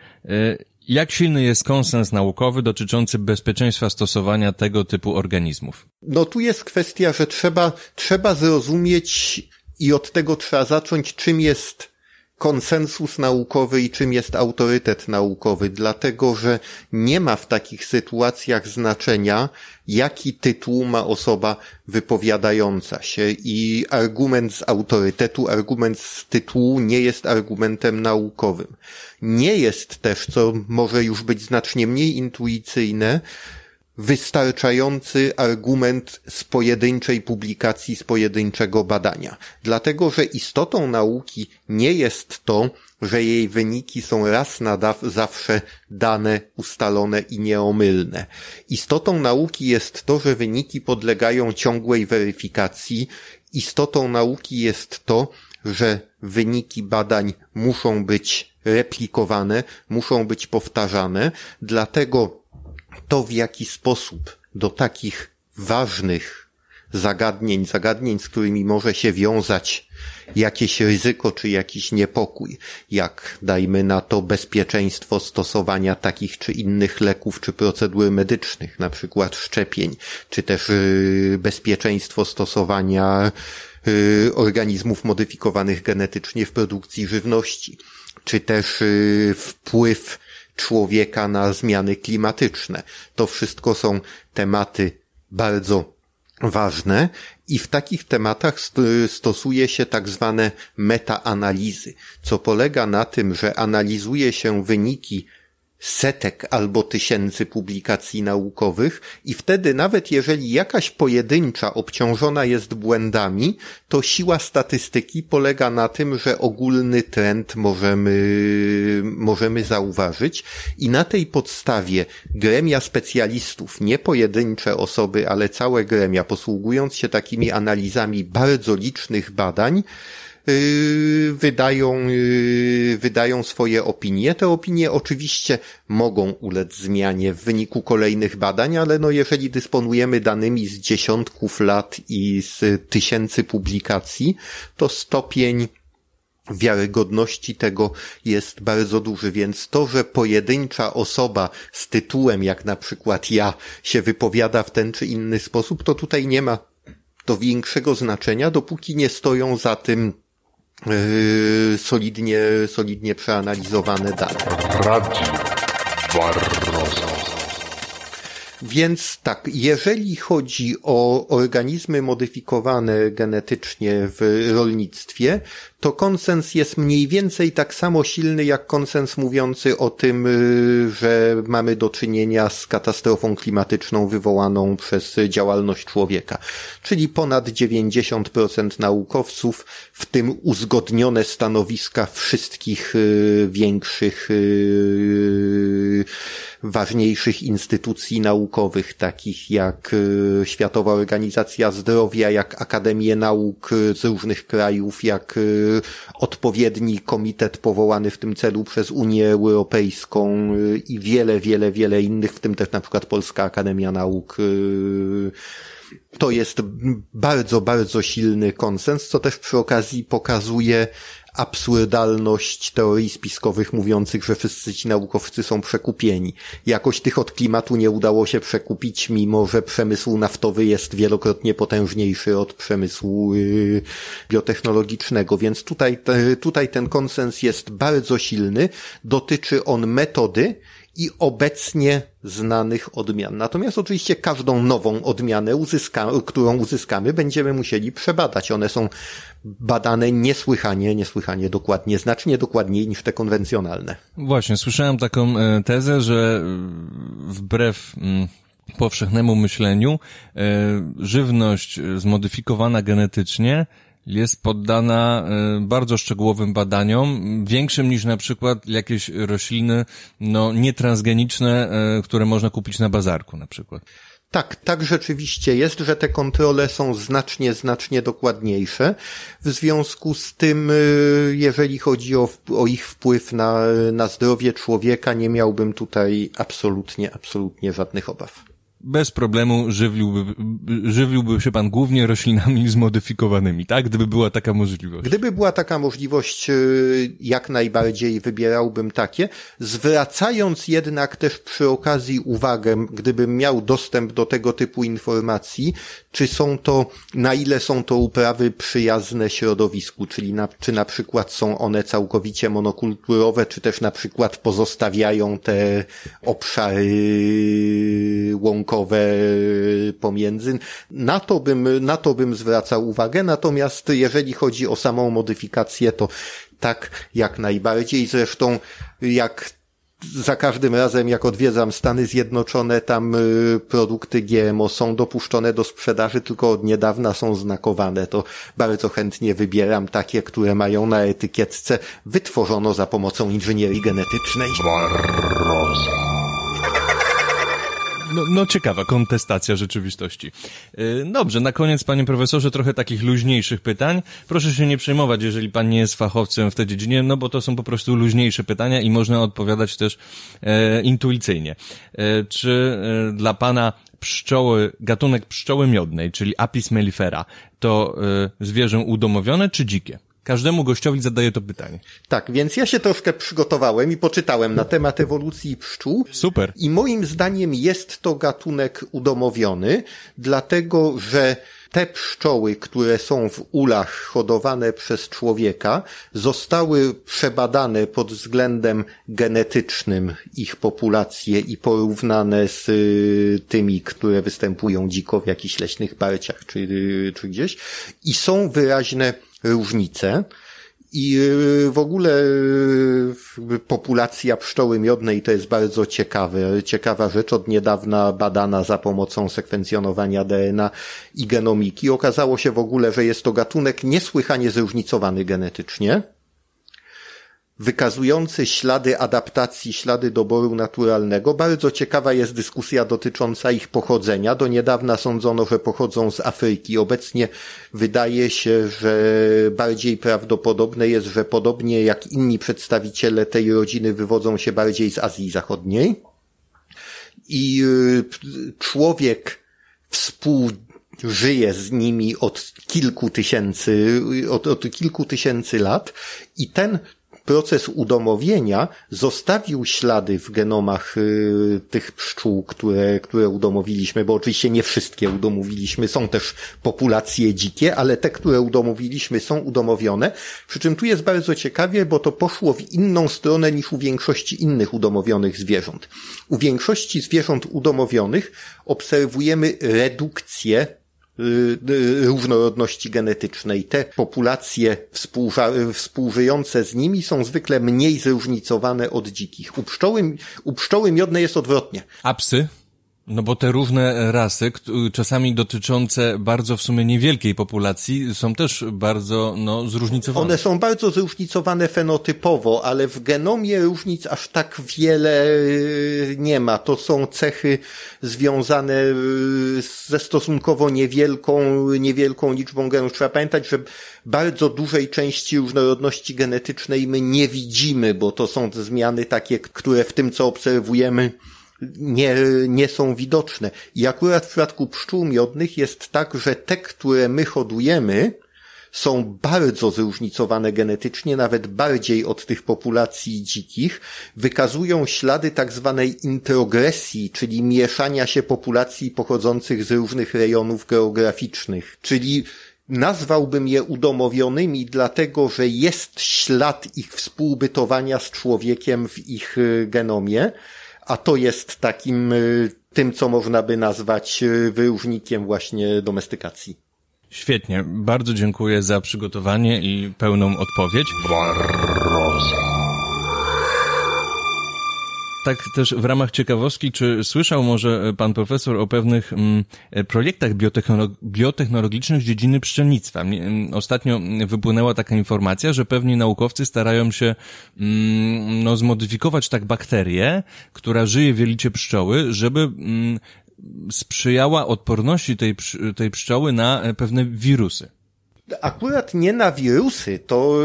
Jak silny jest konsens naukowy dotyczący bezpieczeństwa stosowania tego typu organizmów? No tu jest kwestia, że trzeba, trzeba zrozumieć i od tego trzeba zacząć, czym jest konsensus naukowy i czym jest autorytet naukowy, dlatego że nie ma w takich sytuacjach znaczenia, jaki tytuł ma osoba wypowiadająca się i argument z autorytetu, argument z tytułu nie jest argumentem naukowym. Nie jest też, co może już być znacznie mniej intuicyjne, wystarczający argument z pojedynczej publikacji, z pojedynczego badania. Dlatego, że istotą nauki nie jest to, że jej wyniki są raz na zawsze dane, ustalone i nieomylne. Istotą nauki jest to, że wyniki podlegają ciągłej weryfikacji. Istotą nauki jest to, że wyniki badań muszą być replikowane, muszą być powtarzane, dlatego to, w jaki sposób do takich ważnych zagadnień, zagadnień, z którymi może się wiązać jakieś ryzyko czy jakiś niepokój, jak dajmy na to bezpieczeństwo stosowania takich czy innych leków czy procedur medycznych, na przykład szczepień, czy też yy, bezpieczeństwo stosowania y, organizmów modyfikowanych genetycznie w produkcji żywności, czy też y, wpływ człowieka na zmiany klimatyczne. To wszystko są tematy bardzo ważne i w takich tematach stosuje się tak zwane metaanalizy, co polega na tym, że analizuje się wyniki setek albo tysięcy publikacji naukowych i wtedy nawet jeżeli jakaś pojedyncza obciążona jest błędami, to siła statystyki polega na tym, że ogólny trend możemy, możemy zauważyć i na tej podstawie gremia specjalistów, nie pojedyncze osoby, ale całe gremia, posługując się takimi analizami bardzo licznych badań, wydają, y, wydają swoje opinie. Te opinie oczywiście mogą ulec zmianie w wyniku kolejnych badań, ale no jeżeli dysponujemy danymi z dziesiątków lat i z tysięcy publikacji, to stopień wiarygodności tego jest bardzo duży, więc to, że pojedyncza osoba z tytułem, jak na przykład ja, się wypowiada w ten czy inny sposób, to tutaj nie ma to większego znaczenia, dopóki nie stoją za tym solidnie, solidnie przeanalizowane dane. Radio Barroso. Więc tak, jeżeli chodzi o organizmy modyfikowane genetycznie w rolnictwie, to konsens jest mniej więcej tak samo silny jak konsens mówiący o tym, y, że mamy do czynienia z katastrofą klimatyczną wywołaną przez działalność człowieka. Czyli ponad 90% naukowców, w tym uzgodnione stanowiska wszystkich y, większych, y, ważniejszych instytucji naukowych, takich jak Światowa Organizacja Zdrowia, jak Akademie Nauk z różnych krajów, jak odpowiedni komitet powołany w tym celu przez Unię Europejską y, i wiele, wiele, wiele innych, w tym też na przykład Polska Akademia Nauk. Y, to jest bardzo, bardzo silny konsens, co też przy okazji pokazuje absurdalność teorii spiskowych mówiących, że wszyscy ci naukowcy są przekupieni. Jakoś tych od klimatu nie udało się przekupić, mimo że przemysł naftowy jest wielokrotnie potężniejszy od przemysłu yy, biotechnologicznego, więc tutaj, tutaj ten konsens jest bardzo silny. Dotyczy on metody, i obecnie znanych odmian. Natomiast oczywiście każdą nową odmianę, uzyska, którą uzyskamy, będziemy musieli przebadać. One są badane niesłychanie, niesłychanie dokładnie, znacznie dokładniej niż te konwencjonalne. Właśnie, słyszałem taką e, tezę, że e, wbrew mm, powszechnemu myśleniu e, żywność zmodyfikowana genetycznie jest poddana bardzo szczegółowym badaniom, większym niż na przykład jakieś rośliny, no, nietransgeniczne, które można kupić na bazarku na przykład. Tak, tak rzeczywiście jest, że te kontrole są znacznie, znacznie dokładniejsze. W związku z tym, e, jeżeli chodzi o, o ich wpływ na, na zdrowie człowieka, nie miałbym tutaj absolutnie, absolutnie żadnych obaw bez problemu żywiłby, żywiłby się pan głównie roślinami [laughs] zmodyfikowanymi, tak? Gdyby była taka możliwość. Gdyby była taka możliwość, y, jak najbardziej wybierałbym takie, zwracając jednak też przy okazji uwagę, gdybym miał dostęp do tego typu informacji, czy są to, na ile są to uprawy przyjazne środowisku, czyli na, czy na przykład są one całkowicie monokulturowe, czy też na przykład pozostawiają te obszary łąkowe pomiędzy. Na to bym, na to bym zwracał uwagę, natomiast jeżeli chodzi o samą modyfikację, to tak jak najbardziej. Zresztą jak za każdym razem, jak odwiedzam Stany Zjednoczone, tam y, produkty GMO są dopuszczone do sprzedaży, tylko od niedawna są znakowane. To bardzo chętnie wybieram takie, które mają na etykietce wytworzono za pomocą inżynierii genetycznej. Barroza. No, no ciekawa kontestacja rzeczywistości. Y, dobrze, na koniec, panie profesorze, trochę takich luźniejszych pytań. Proszę się nie przejmować, jeżeli pan nie jest fachowcem w tej dziedzinie, no bo to są po prostu luźniejsze pytania i można odpowiadać też e, intuicyjnie. E, czy e, dla pana pszczoły, gatunek pszczoły miodnej, czyli Apis mellifera, to e, zwierzę udomowione czy dzikie? Każdemu gościowi zadaję to pytanie. Tak, więc ja się troszkę przygotowałem i poczytałem na temat ewolucji pszczół. Super. I moim zdaniem jest to gatunek udomowiony, dlatego że te pszczoły, które są w ulach hodowane przez człowieka, zostały przebadane pod względem genetycznym ich populacje i porównane z y, tymi, które występują dziko w jakichś leśnych parciach czy, czy gdzieś i są wyraźne różnice. I y, w ogóle y, populacja pszczoły miodnej to jest bardzo ciekawe, ciekawa rzecz, od niedawna badana za pomocą sekwencjonowania DNA i genomiki. Okazało się w ogóle, że jest to gatunek niesłychanie zróżnicowany genetycznie wykazujący ślady adaptacji, ślady doboru naturalnego. Bardzo ciekawa jest dyskusja dotycząca ich pochodzenia. Do niedawna sądzono, że pochodzą z Afryki. Obecnie wydaje się, że bardziej prawdopodobne jest, że podobnie jak inni przedstawiciele tej rodziny wywodzą się bardziej z Azji Zachodniej. I y, człowiek współ żyje z nimi od kilku tysięcy, od, od kilku tysięcy lat i ten proces udomowienia zostawił ślady w genomach y, tych pszczół, które, które udomowiliśmy, bo oczywiście nie wszystkie udomowiliśmy, są też populacje dzikie, ale te, które udomowiliśmy są udomowione, przy czym tu jest bardzo ciekawie, bo to poszło w inną stronę niż u większości innych udomowionych zwierząt. U większości zwierząt udomowionych obserwujemy redukcję różnorodności genetycznej. Te populacje współżyjące z nimi są zwykle mniej zróżnicowane od dzikich. U pszczoły, u pszczoły jest odwrotnie. A psy? No bo te różne rasy, czasami dotyczące bardzo w sumie niewielkiej populacji, są też bardzo no, zróżnicowane. One są bardzo zróżnicowane fenotypowo, ale w genomie różnic aż tak wiele y, nie ma. To są cechy związane y, ze stosunkowo niewielką, niewielką liczbą genów. Trzeba pamiętać, że bardzo dużej części różnorodności genetycznej my nie widzimy, bo to są zmiany takie, które w tym, co obserwujemy, nie, nie są widoczne. I akurat w przypadku pszczół miodnych jest tak, że te, które my hodujemy, są bardzo zróżnicowane genetycznie, nawet bardziej od tych populacji dzikich, wykazują ślady tak zwanej introgresji, czyli mieszania się populacji pochodzących z różnych rejonów geograficznych. Czyli nazwałbym je udomowionymi, dlatego że jest ślad ich współbytowania z człowiekiem w ich y, genomie, a to jest takim y, tym, co można by nazwać y, wyróżnikiem właśnie domestykacji. Świetnie, bardzo dziękuję za przygotowanie i pełną odpowiedź. Barroza tak też w ramach ciekawostki, czy słyszał może pan profesor o pewnych mm, projektach biotechnolog biotechnologicznych z dziedziny pszczelnictwa? Mm, ostatnio wypłynęła taka informacja, że pewni naukowcy starają się mm, no, zmodyfikować tak bakterię, która żyje w jelicie pszczoły, żeby sprzyjała odporności tej, tej pszczoły na e, pewne wirusy akurat nie na wirusy, to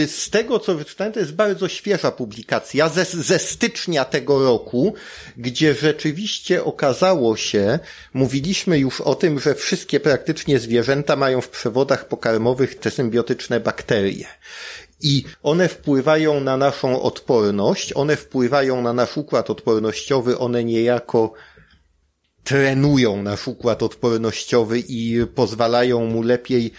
yy, z tego co wyczytałem, to jest bardzo świeża publikacja ze, ze stycznia tego roku, gdzie rzeczywiście okazało się, mówiliśmy już o tym, że wszystkie praktycznie zwierzęta mają w przewodach pokarmowych te symbiotyczne bakterie. I one wpływają na naszą odporność, one wpływają na nasz układ odpornościowy, one niejako trenują nasz układ odpornościowy i pozwalają mu lepiej,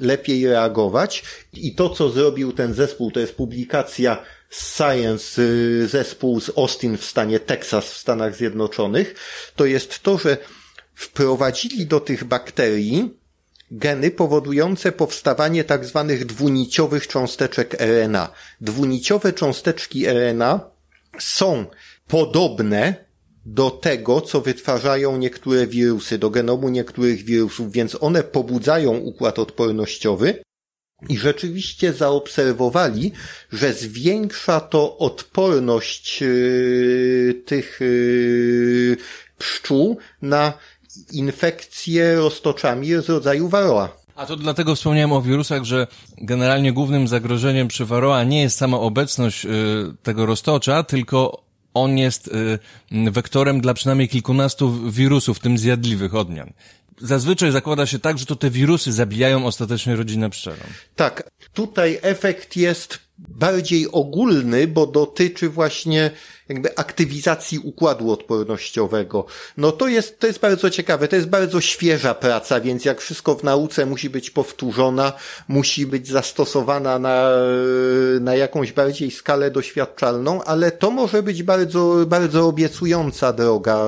lepiej reagować. I to, co zrobił ten zespół, to jest publikacja Science, y, zespół z Austin w stanie Texas w Stanach Zjednoczonych, to jest to, że wprowadzili do tych bakterii geny powodujące powstawanie tak zwanych dwuniciowych cząsteczek RNA. Dwuniciowe cząsteczki RNA są podobne do tego, co wytwarzają niektóre wirusy, do genomu niektórych wirusów, więc one pobudzają układ odpornościowy i rzeczywiście zaobserwowali, że zwiększa to odporność yy, tych yy, pszczół na infekcje roztoczami z rodzaju waroa. A to dlatego wspomniałem o wirusach, że generalnie głównym zagrożeniem przy waroa nie jest sama obecność y, tego roztocza, tylko on jest y, wektorem dla przynajmniej kilkunastu wirusów, w tym zjadliwych odmian. Zazwyczaj zakłada się tak, że to te wirusy zabijają ostatecznie rodzinę pszczelą. Tak, tutaj efekt jest bardziej ogólny, bo dotyczy właśnie jakby aktywizacji układu odpornościowego. No to jest, to jest bardzo ciekawe, to jest bardzo świeża praca, więc jak wszystko w nauce musi być powtórzona, musi być zastosowana na, na jakąś bardziej skalę doświadczalną, ale to może być bardzo, bardzo obiecująca droga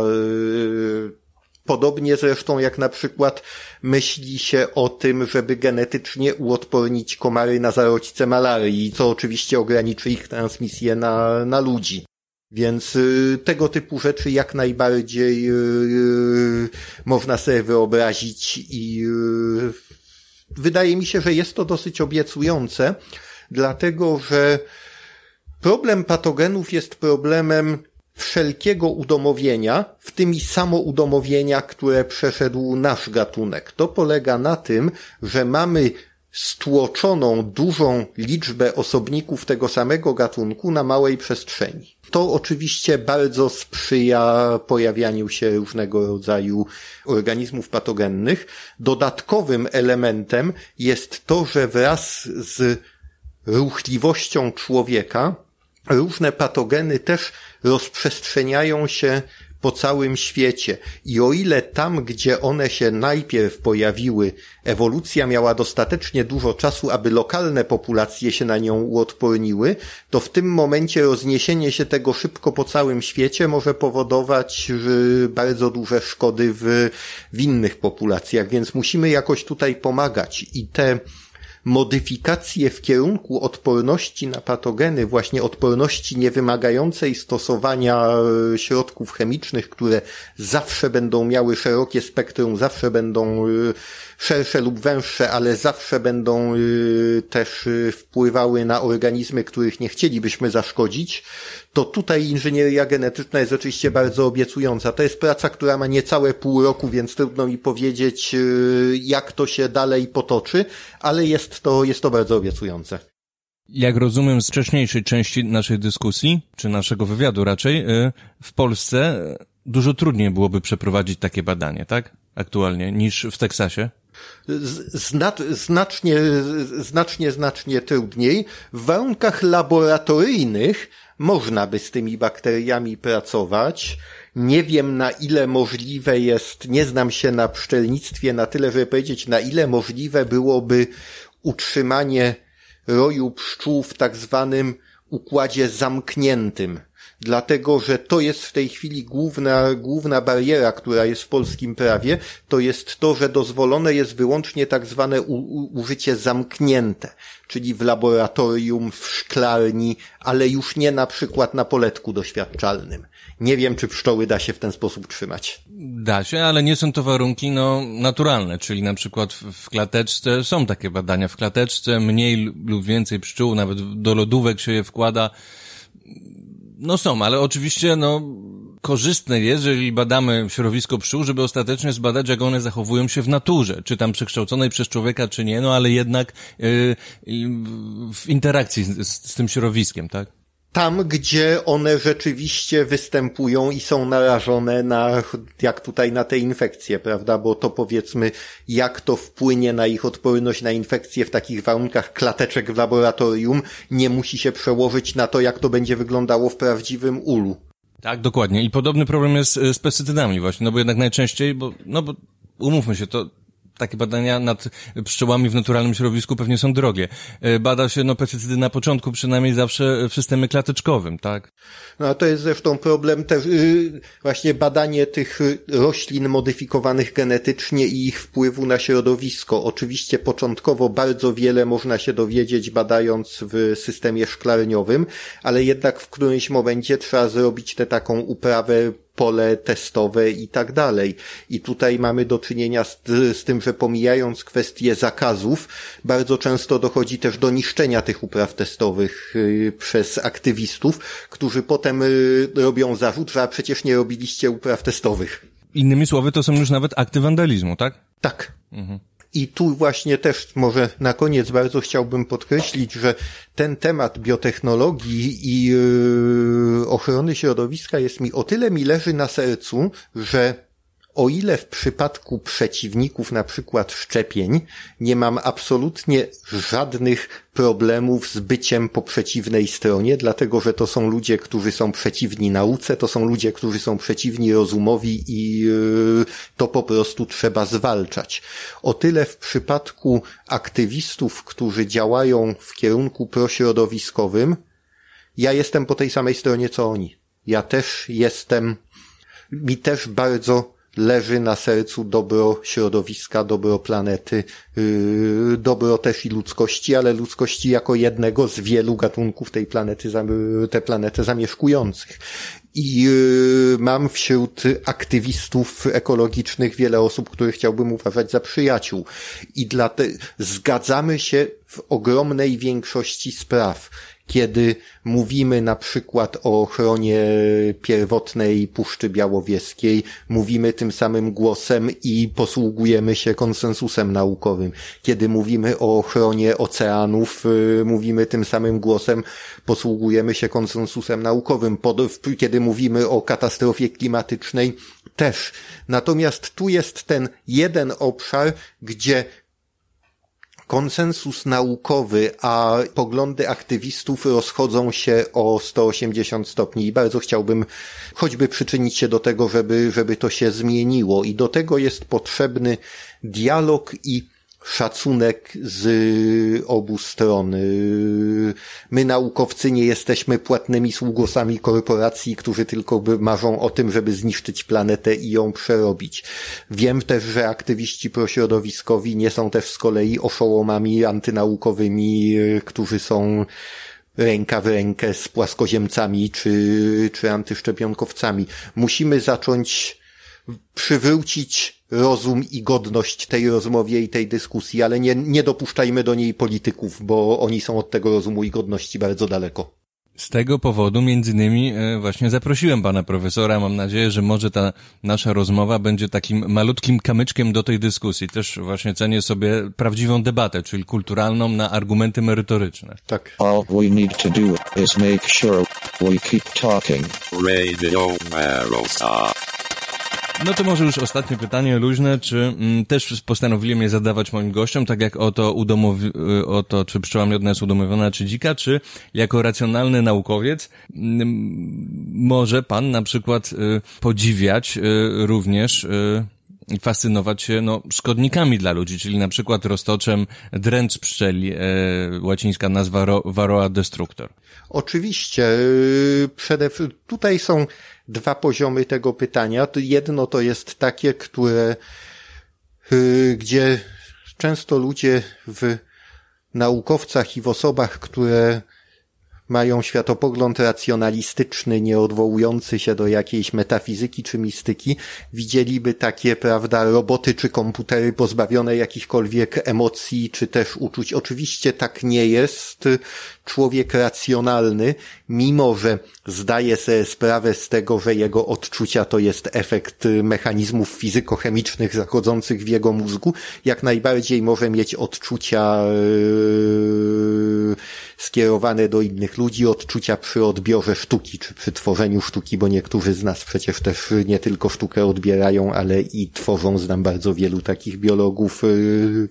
Podobnie zresztą jak na przykład myśli się o tym, żeby genetycznie uodpornić komary na zarodźce malarii, co oczywiście ograniczy ich transmisję na, na ludzi. Więc y, tego typu rzeczy jak najbardziej y, y, można sobie wyobrazić i y, wydaje mi się, że jest to dosyć obiecujące, dlatego że problem patogenów jest problemem wszelkiego udomowienia, w tym i samo udomowienia, które przeszedł nasz gatunek. To polega na tym, że mamy stłoczoną dużą liczbę osobników tego samego gatunku na małej przestrzeni. To oczywiście bardzo sprzyja pojawianiu się różnego rodzaju organizmów patogennych. Dodatkowym elementem jest to, że wraz z ruchliwością człowieka różne patogeny też rozprzestrzeniają się po całym świecie. I o ile tam, gdzie one się najpierw pojawiły, ewolucja miała dostatecznie dużo czasu, aby lokalne populacje się na nią uodporniły, to w tym momencie rozniesienie się tego szybko po całym świecie może powodować bardzo duże szkody w, w innych populacjach, więc musimy jakoś tutaj pomagać. I te modyfikacje w kierunku odporności na patogeny, właśnie odporności niewymagającej stosowania e, środków chemicznych, które zawsze będą miały szerokie spektrum, zawsze będą e, szersze lub węższe, ale zawsze będą też wpływały na organizmy, których nie chcielibyśmy zaszkodzić, to tutaj inżynieria genetyczna jest oczywiście bardzo obiecująca. To jest praca, która ma niecałe pół roku, więc trudno mi powiedzieć, y, jak to się dalej potoczy, ale jest to, jest to bardzo obiecujące. Jak rozumiem z wcześniejszej części naszej dyskusji, czy naszego wywiadu raczej, y, w Polsce dużo trudniej byłoby przeprowadzić takie badanie, tak? Aktualnie, niż w Teksasie? znacznie, znacznie, znacznie trudniej. W warunkach laboratoryjnych można by z tymi bakteriami pracować. Nie wiem na ile możliwe jest, nie znam się na pszczelnictwie na tyle, żeby powiedzieć na ile możliwe byłoby utrzymanie roju pszczół w tak zwanym układzie zamkniętym dlatego że to jest w tej chwili główna, główna bariera, która jest w polskim prawie, to jest to, że dozwolone jest wyłącznie tak zwane u, u, użycie zamknięte, czyli w laboratorium, w szklarni, ale już nie na przykład na poletku doświadczalnym. Nie wiem, czy pszczoły da się w ten sposób trzymać. Da się, ale nie są to warunki no, naturalne, czyli na przykład w, klateczce są takie badania. W klateczce mniej lub więcej pszczół, nawet do lodówek się je wkłada no są, ale oczywiście, no, korzystne jest, jeżeli badamy środowisko pszczół, żeby ostatecznie zbadać, jak one zachowują się w naturze, czy tam przekształconej przez człowieka, czy nie, no ale jednak yy, w interakcji z, z tym środowiskiem, tak? Tam, gdzie one rzeczywiście występują i są narażone na, jak tutaj na te infekcje, prawda? Bo to powiedzmy, jak to wpłynie na ich odporność na infekcje w takich warunkach klateczek w laboratorium, nie musi się przełożyć na to, jak to będzie wyglądało w prawdziwym ulu. Tak, dokładnie. I podobny problem jest z pestycydami właśnie, no bo jednak najczęściej, bo, no bo umówmy się, to takie badania nad pszczołami w naturalnym środowisku pewnie są drogie. E, bada się no pestycydy na początku przynajmniej zawsze w systemie klateczkowym, tak? No a to jest zresztą problem też yy, właśnie badanie tych roślin modyfikowanych genetycznie i ich wpływu na środowisko. Oczywiście początkowo bardzo wiele można się dowiedzieć badając w systemie szklarniowym, ale jednak w którymś momencie trzeba zrobić tę taką uprawę pole testowe i tak dalej. I tutaj mamy do czynienia z, z, tym, że pomijając kwestie zakazów, bardzo często dochodzi też do niszczenia tych upraw testowych y, przez aktywistów, którzy potem y, robią zarzut, że a przecież nie robiliście upraw testowych. Innymi słowy, to są już nawet akty wandalizmu, tak? Tak. Mhm. I tu właśnie też może na koniec bardzo chciałbym podkreślić, że ten temat biotechnologii i yy, ochrony środowiska jest mi o tyle mi leży na sercu, że o ile w przypadku przeciwników na przykład szczepień nie mam absolutnie żadnych problemów z byciem po przeciwnej stronie, dlatego że to są ludzie, którzy są przeciwni nauce, to są ludzie, którzy są przeciwni rozumowi i yy, to po prostu trzeba zwalczać. O tyle w przypadku aktywistów, którzy działają w kierunku prośrodowiskowym, ja jestem po tej samej stronie co oni. Ja też jestem, mi też bardzo leży na sercu dobro środowiska, dobro planety, yy, dobro też i ludzkości, ale ludzkości jako jednego z wielu gatunków tej planety, tę planetę zamieszkujących. I yy, mam wśród aktywistów ekologicznych wiele osób, które chciałbym uważać za przyjaciół. I dlatego zgadzamy się w ogromnej większości spraw kiedy mówimy na przykład o ochronie pierwotnej Puszczy Białowieskiej, mówimy tym samym głosem i posługujemy się konsensusem naukowym. Kiedy mówimy o ochronie oceanów, y, mówimy tym samym głosem, posługujemy się konsensusem naukowym. Kiedy mówimy o katastrofie klimatycznej, też. Natomiast tu jest ten jeden obszar, gdzie konsensus naukowy, a poglądy aktywistów rozchodzą się o 180 stopni i bardzo chciałbym choćby przyczynić się do tego, żeby, żeby to się zmieniło. I do tego jest potrzebny dialog i szacunek z obu stron. My naukowcy nie jesteśmy płatnymi sługosami korporacji, którzy tylko marzą o tym, żeby zniszczyć planetę i ją przerobić. Wiem też, że aktywiści prośrodowiskowi nie są też z kolei oszołomami antynaukowymi, którzy są ręka w rękę z płaskoziemcami czy, czy antyszczepionkowcami. Musimy zacząć przywrócić rozum i godność tej rozmowie i tej dyskusji, ale nie, nie dopuszczajmy do niej polityków, bo oni są od tego rozumu i godności bardzo daleko. Z tego powodu między innymi e, właśnie zaprosiłem pana profesora. Mam nadzieję, że może ta nasza rozmowa będzie takim malutkim kamyczkiem do tej dyskusji. Też właśnie cenię sobie prawdziwą debatę, czyli kulturalną na argumenty merytoryczne. Tak. All we need to do is make sure we keep talking. Radio Marosa. No to może już ostatnie pytanie luźne, czy mm, też postanowiłem je zadawać moim gościom, tak jak o to, udomowi- y, o to czy pszczoła miodna jest udomowiona, czy dzika, czy jako racjonalny naukowiec mm, może pan na przykład y, podziwiać y, również y, fascynować się no, szkodnikami dla ludzi, czyli na przykład roztoczem dręcz pszczeli, e, łacińska nazwa ro, Varroa destructor. Oczywiście. y, Przede, tutaj są dwa poziomy tego pytania. Jedno to jest takie, które, y, gdzie często ludzie w naukowcach i w osobach, które mają światopogląd racjonalistyczny, nie odwołujący się do jakiejś metafizyki czy mistyki, widzieliby takie, prawda, roboty czy komputery pozbawione jakichkolwiek emocji czy też uczuć. Oczywiście tak nie jest. Człowiek racjonalny, mimo że zdaje sobie sprawę z tego, że jego odczucia to jest efekt mechanizmów fizykochemicznych zachodzących w jego mózgu, jak najbardziej może mieć odczucia yy, skierowane do innych ludzi, odczucia przy odbiorze sztuki, czy przy tworzeniu sztuki, bo niektórzy z nas przecież też nie tylko sztukę odbierają, ale i tworzą. Znam bardzo wielu takich biologów, yy,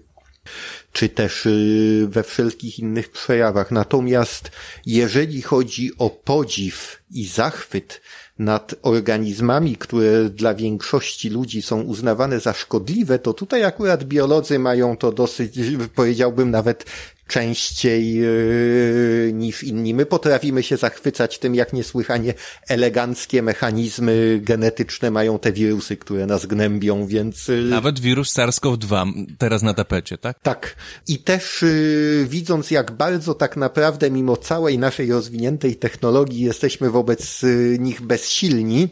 czy też yy, we wszelkich innych przejawach. Natomiast jeżeli chodzi o podziw i zachwyt nad organizmami, które dla większości ludzi są uznawane za szkodliwe, to tutaj akurat biolodzy mają to dosyć, powiedziałbym nawet częściej yy, niż inni. My potrafimy się zachwycać tym, jak niesłychanie eleganckie mechanizmy genetyczne mają te wirusy, które nas gnębią, więc... Yy, Nawet wirus SARS-CoV-2 teraz na tapecie, tak? tak. I też yy, widząc, jak bardzo tak naprawdę mimo całej naszej rozwiniętej technologii jesteśmy wobec nich bezsilni,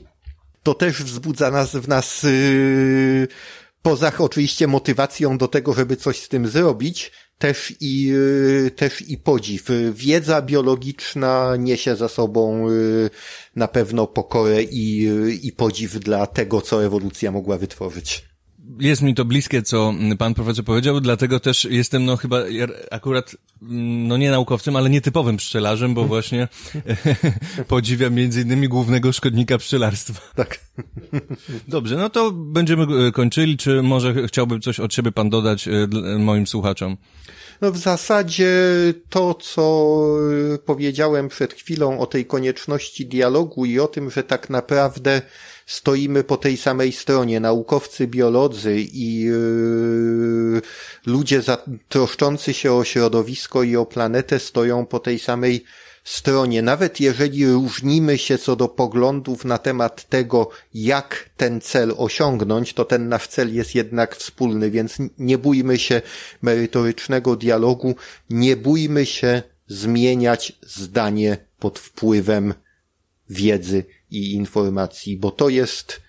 to też wzbudza nas w nas poza oczywiście motywacją do tego, żeby coś z tym zrobić, też i, yy, też i podziw. Wiedza biologiczna niesie za sobą yy, na pewno pokorę i, yy, i podziw dla tego, co ewolucja mogła wytworzyć. Jest mi to bliskie, co pan profesor powiedział, dlatego też jestem no chyba akurat mm, no nie naukowcem, ale nietypowym pszczelarzem, bo właśnie [laughs] podziwiam między innymi głównego szkodnika pszczelarstwa. Tak. Dobrze, no to będziemy e, kończyli. Czy może chciałby coś od siebie pan dodać e, moim słuchaczom? No w zasadzie to, co powiedziałem przed chwilą o tej konieczności dialogu i o tym, że tak naprawdę stoimy po tej samej stronie, naukowcy, biolodzy i yy, ludzie troszczący się o środowisko i o planetę stoją po tej samej stronie, nawet jeżeli różnimy się co do poglądów na temat tego, jak ten cel osiągnąć, to ten nasz cel jest jednak wspólny, więc nie bójmy się merytorycznego dialogu, nie bójmy się zmieniać zdanie pod wpływem wiedzy i informacji, bo to jest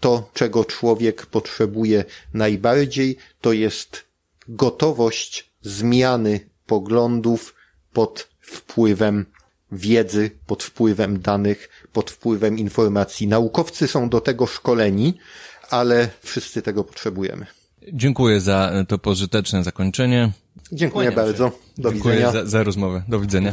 to, czego człowiek potrzebuje najbardziej, to jest gotowość zmiany poglądów pod wpływem wiedzy, pod wpływem danych, pod wpływem informacji. Naukowcy są do tego szkoleni, ale wszyscy tego potrzebujemy. Dziękuję za to pożyteczne zakończenie. Dziękuję Kłaniam bardzo. Do Dziękuję widzenia. Za, za rozmowę. Do widzenia.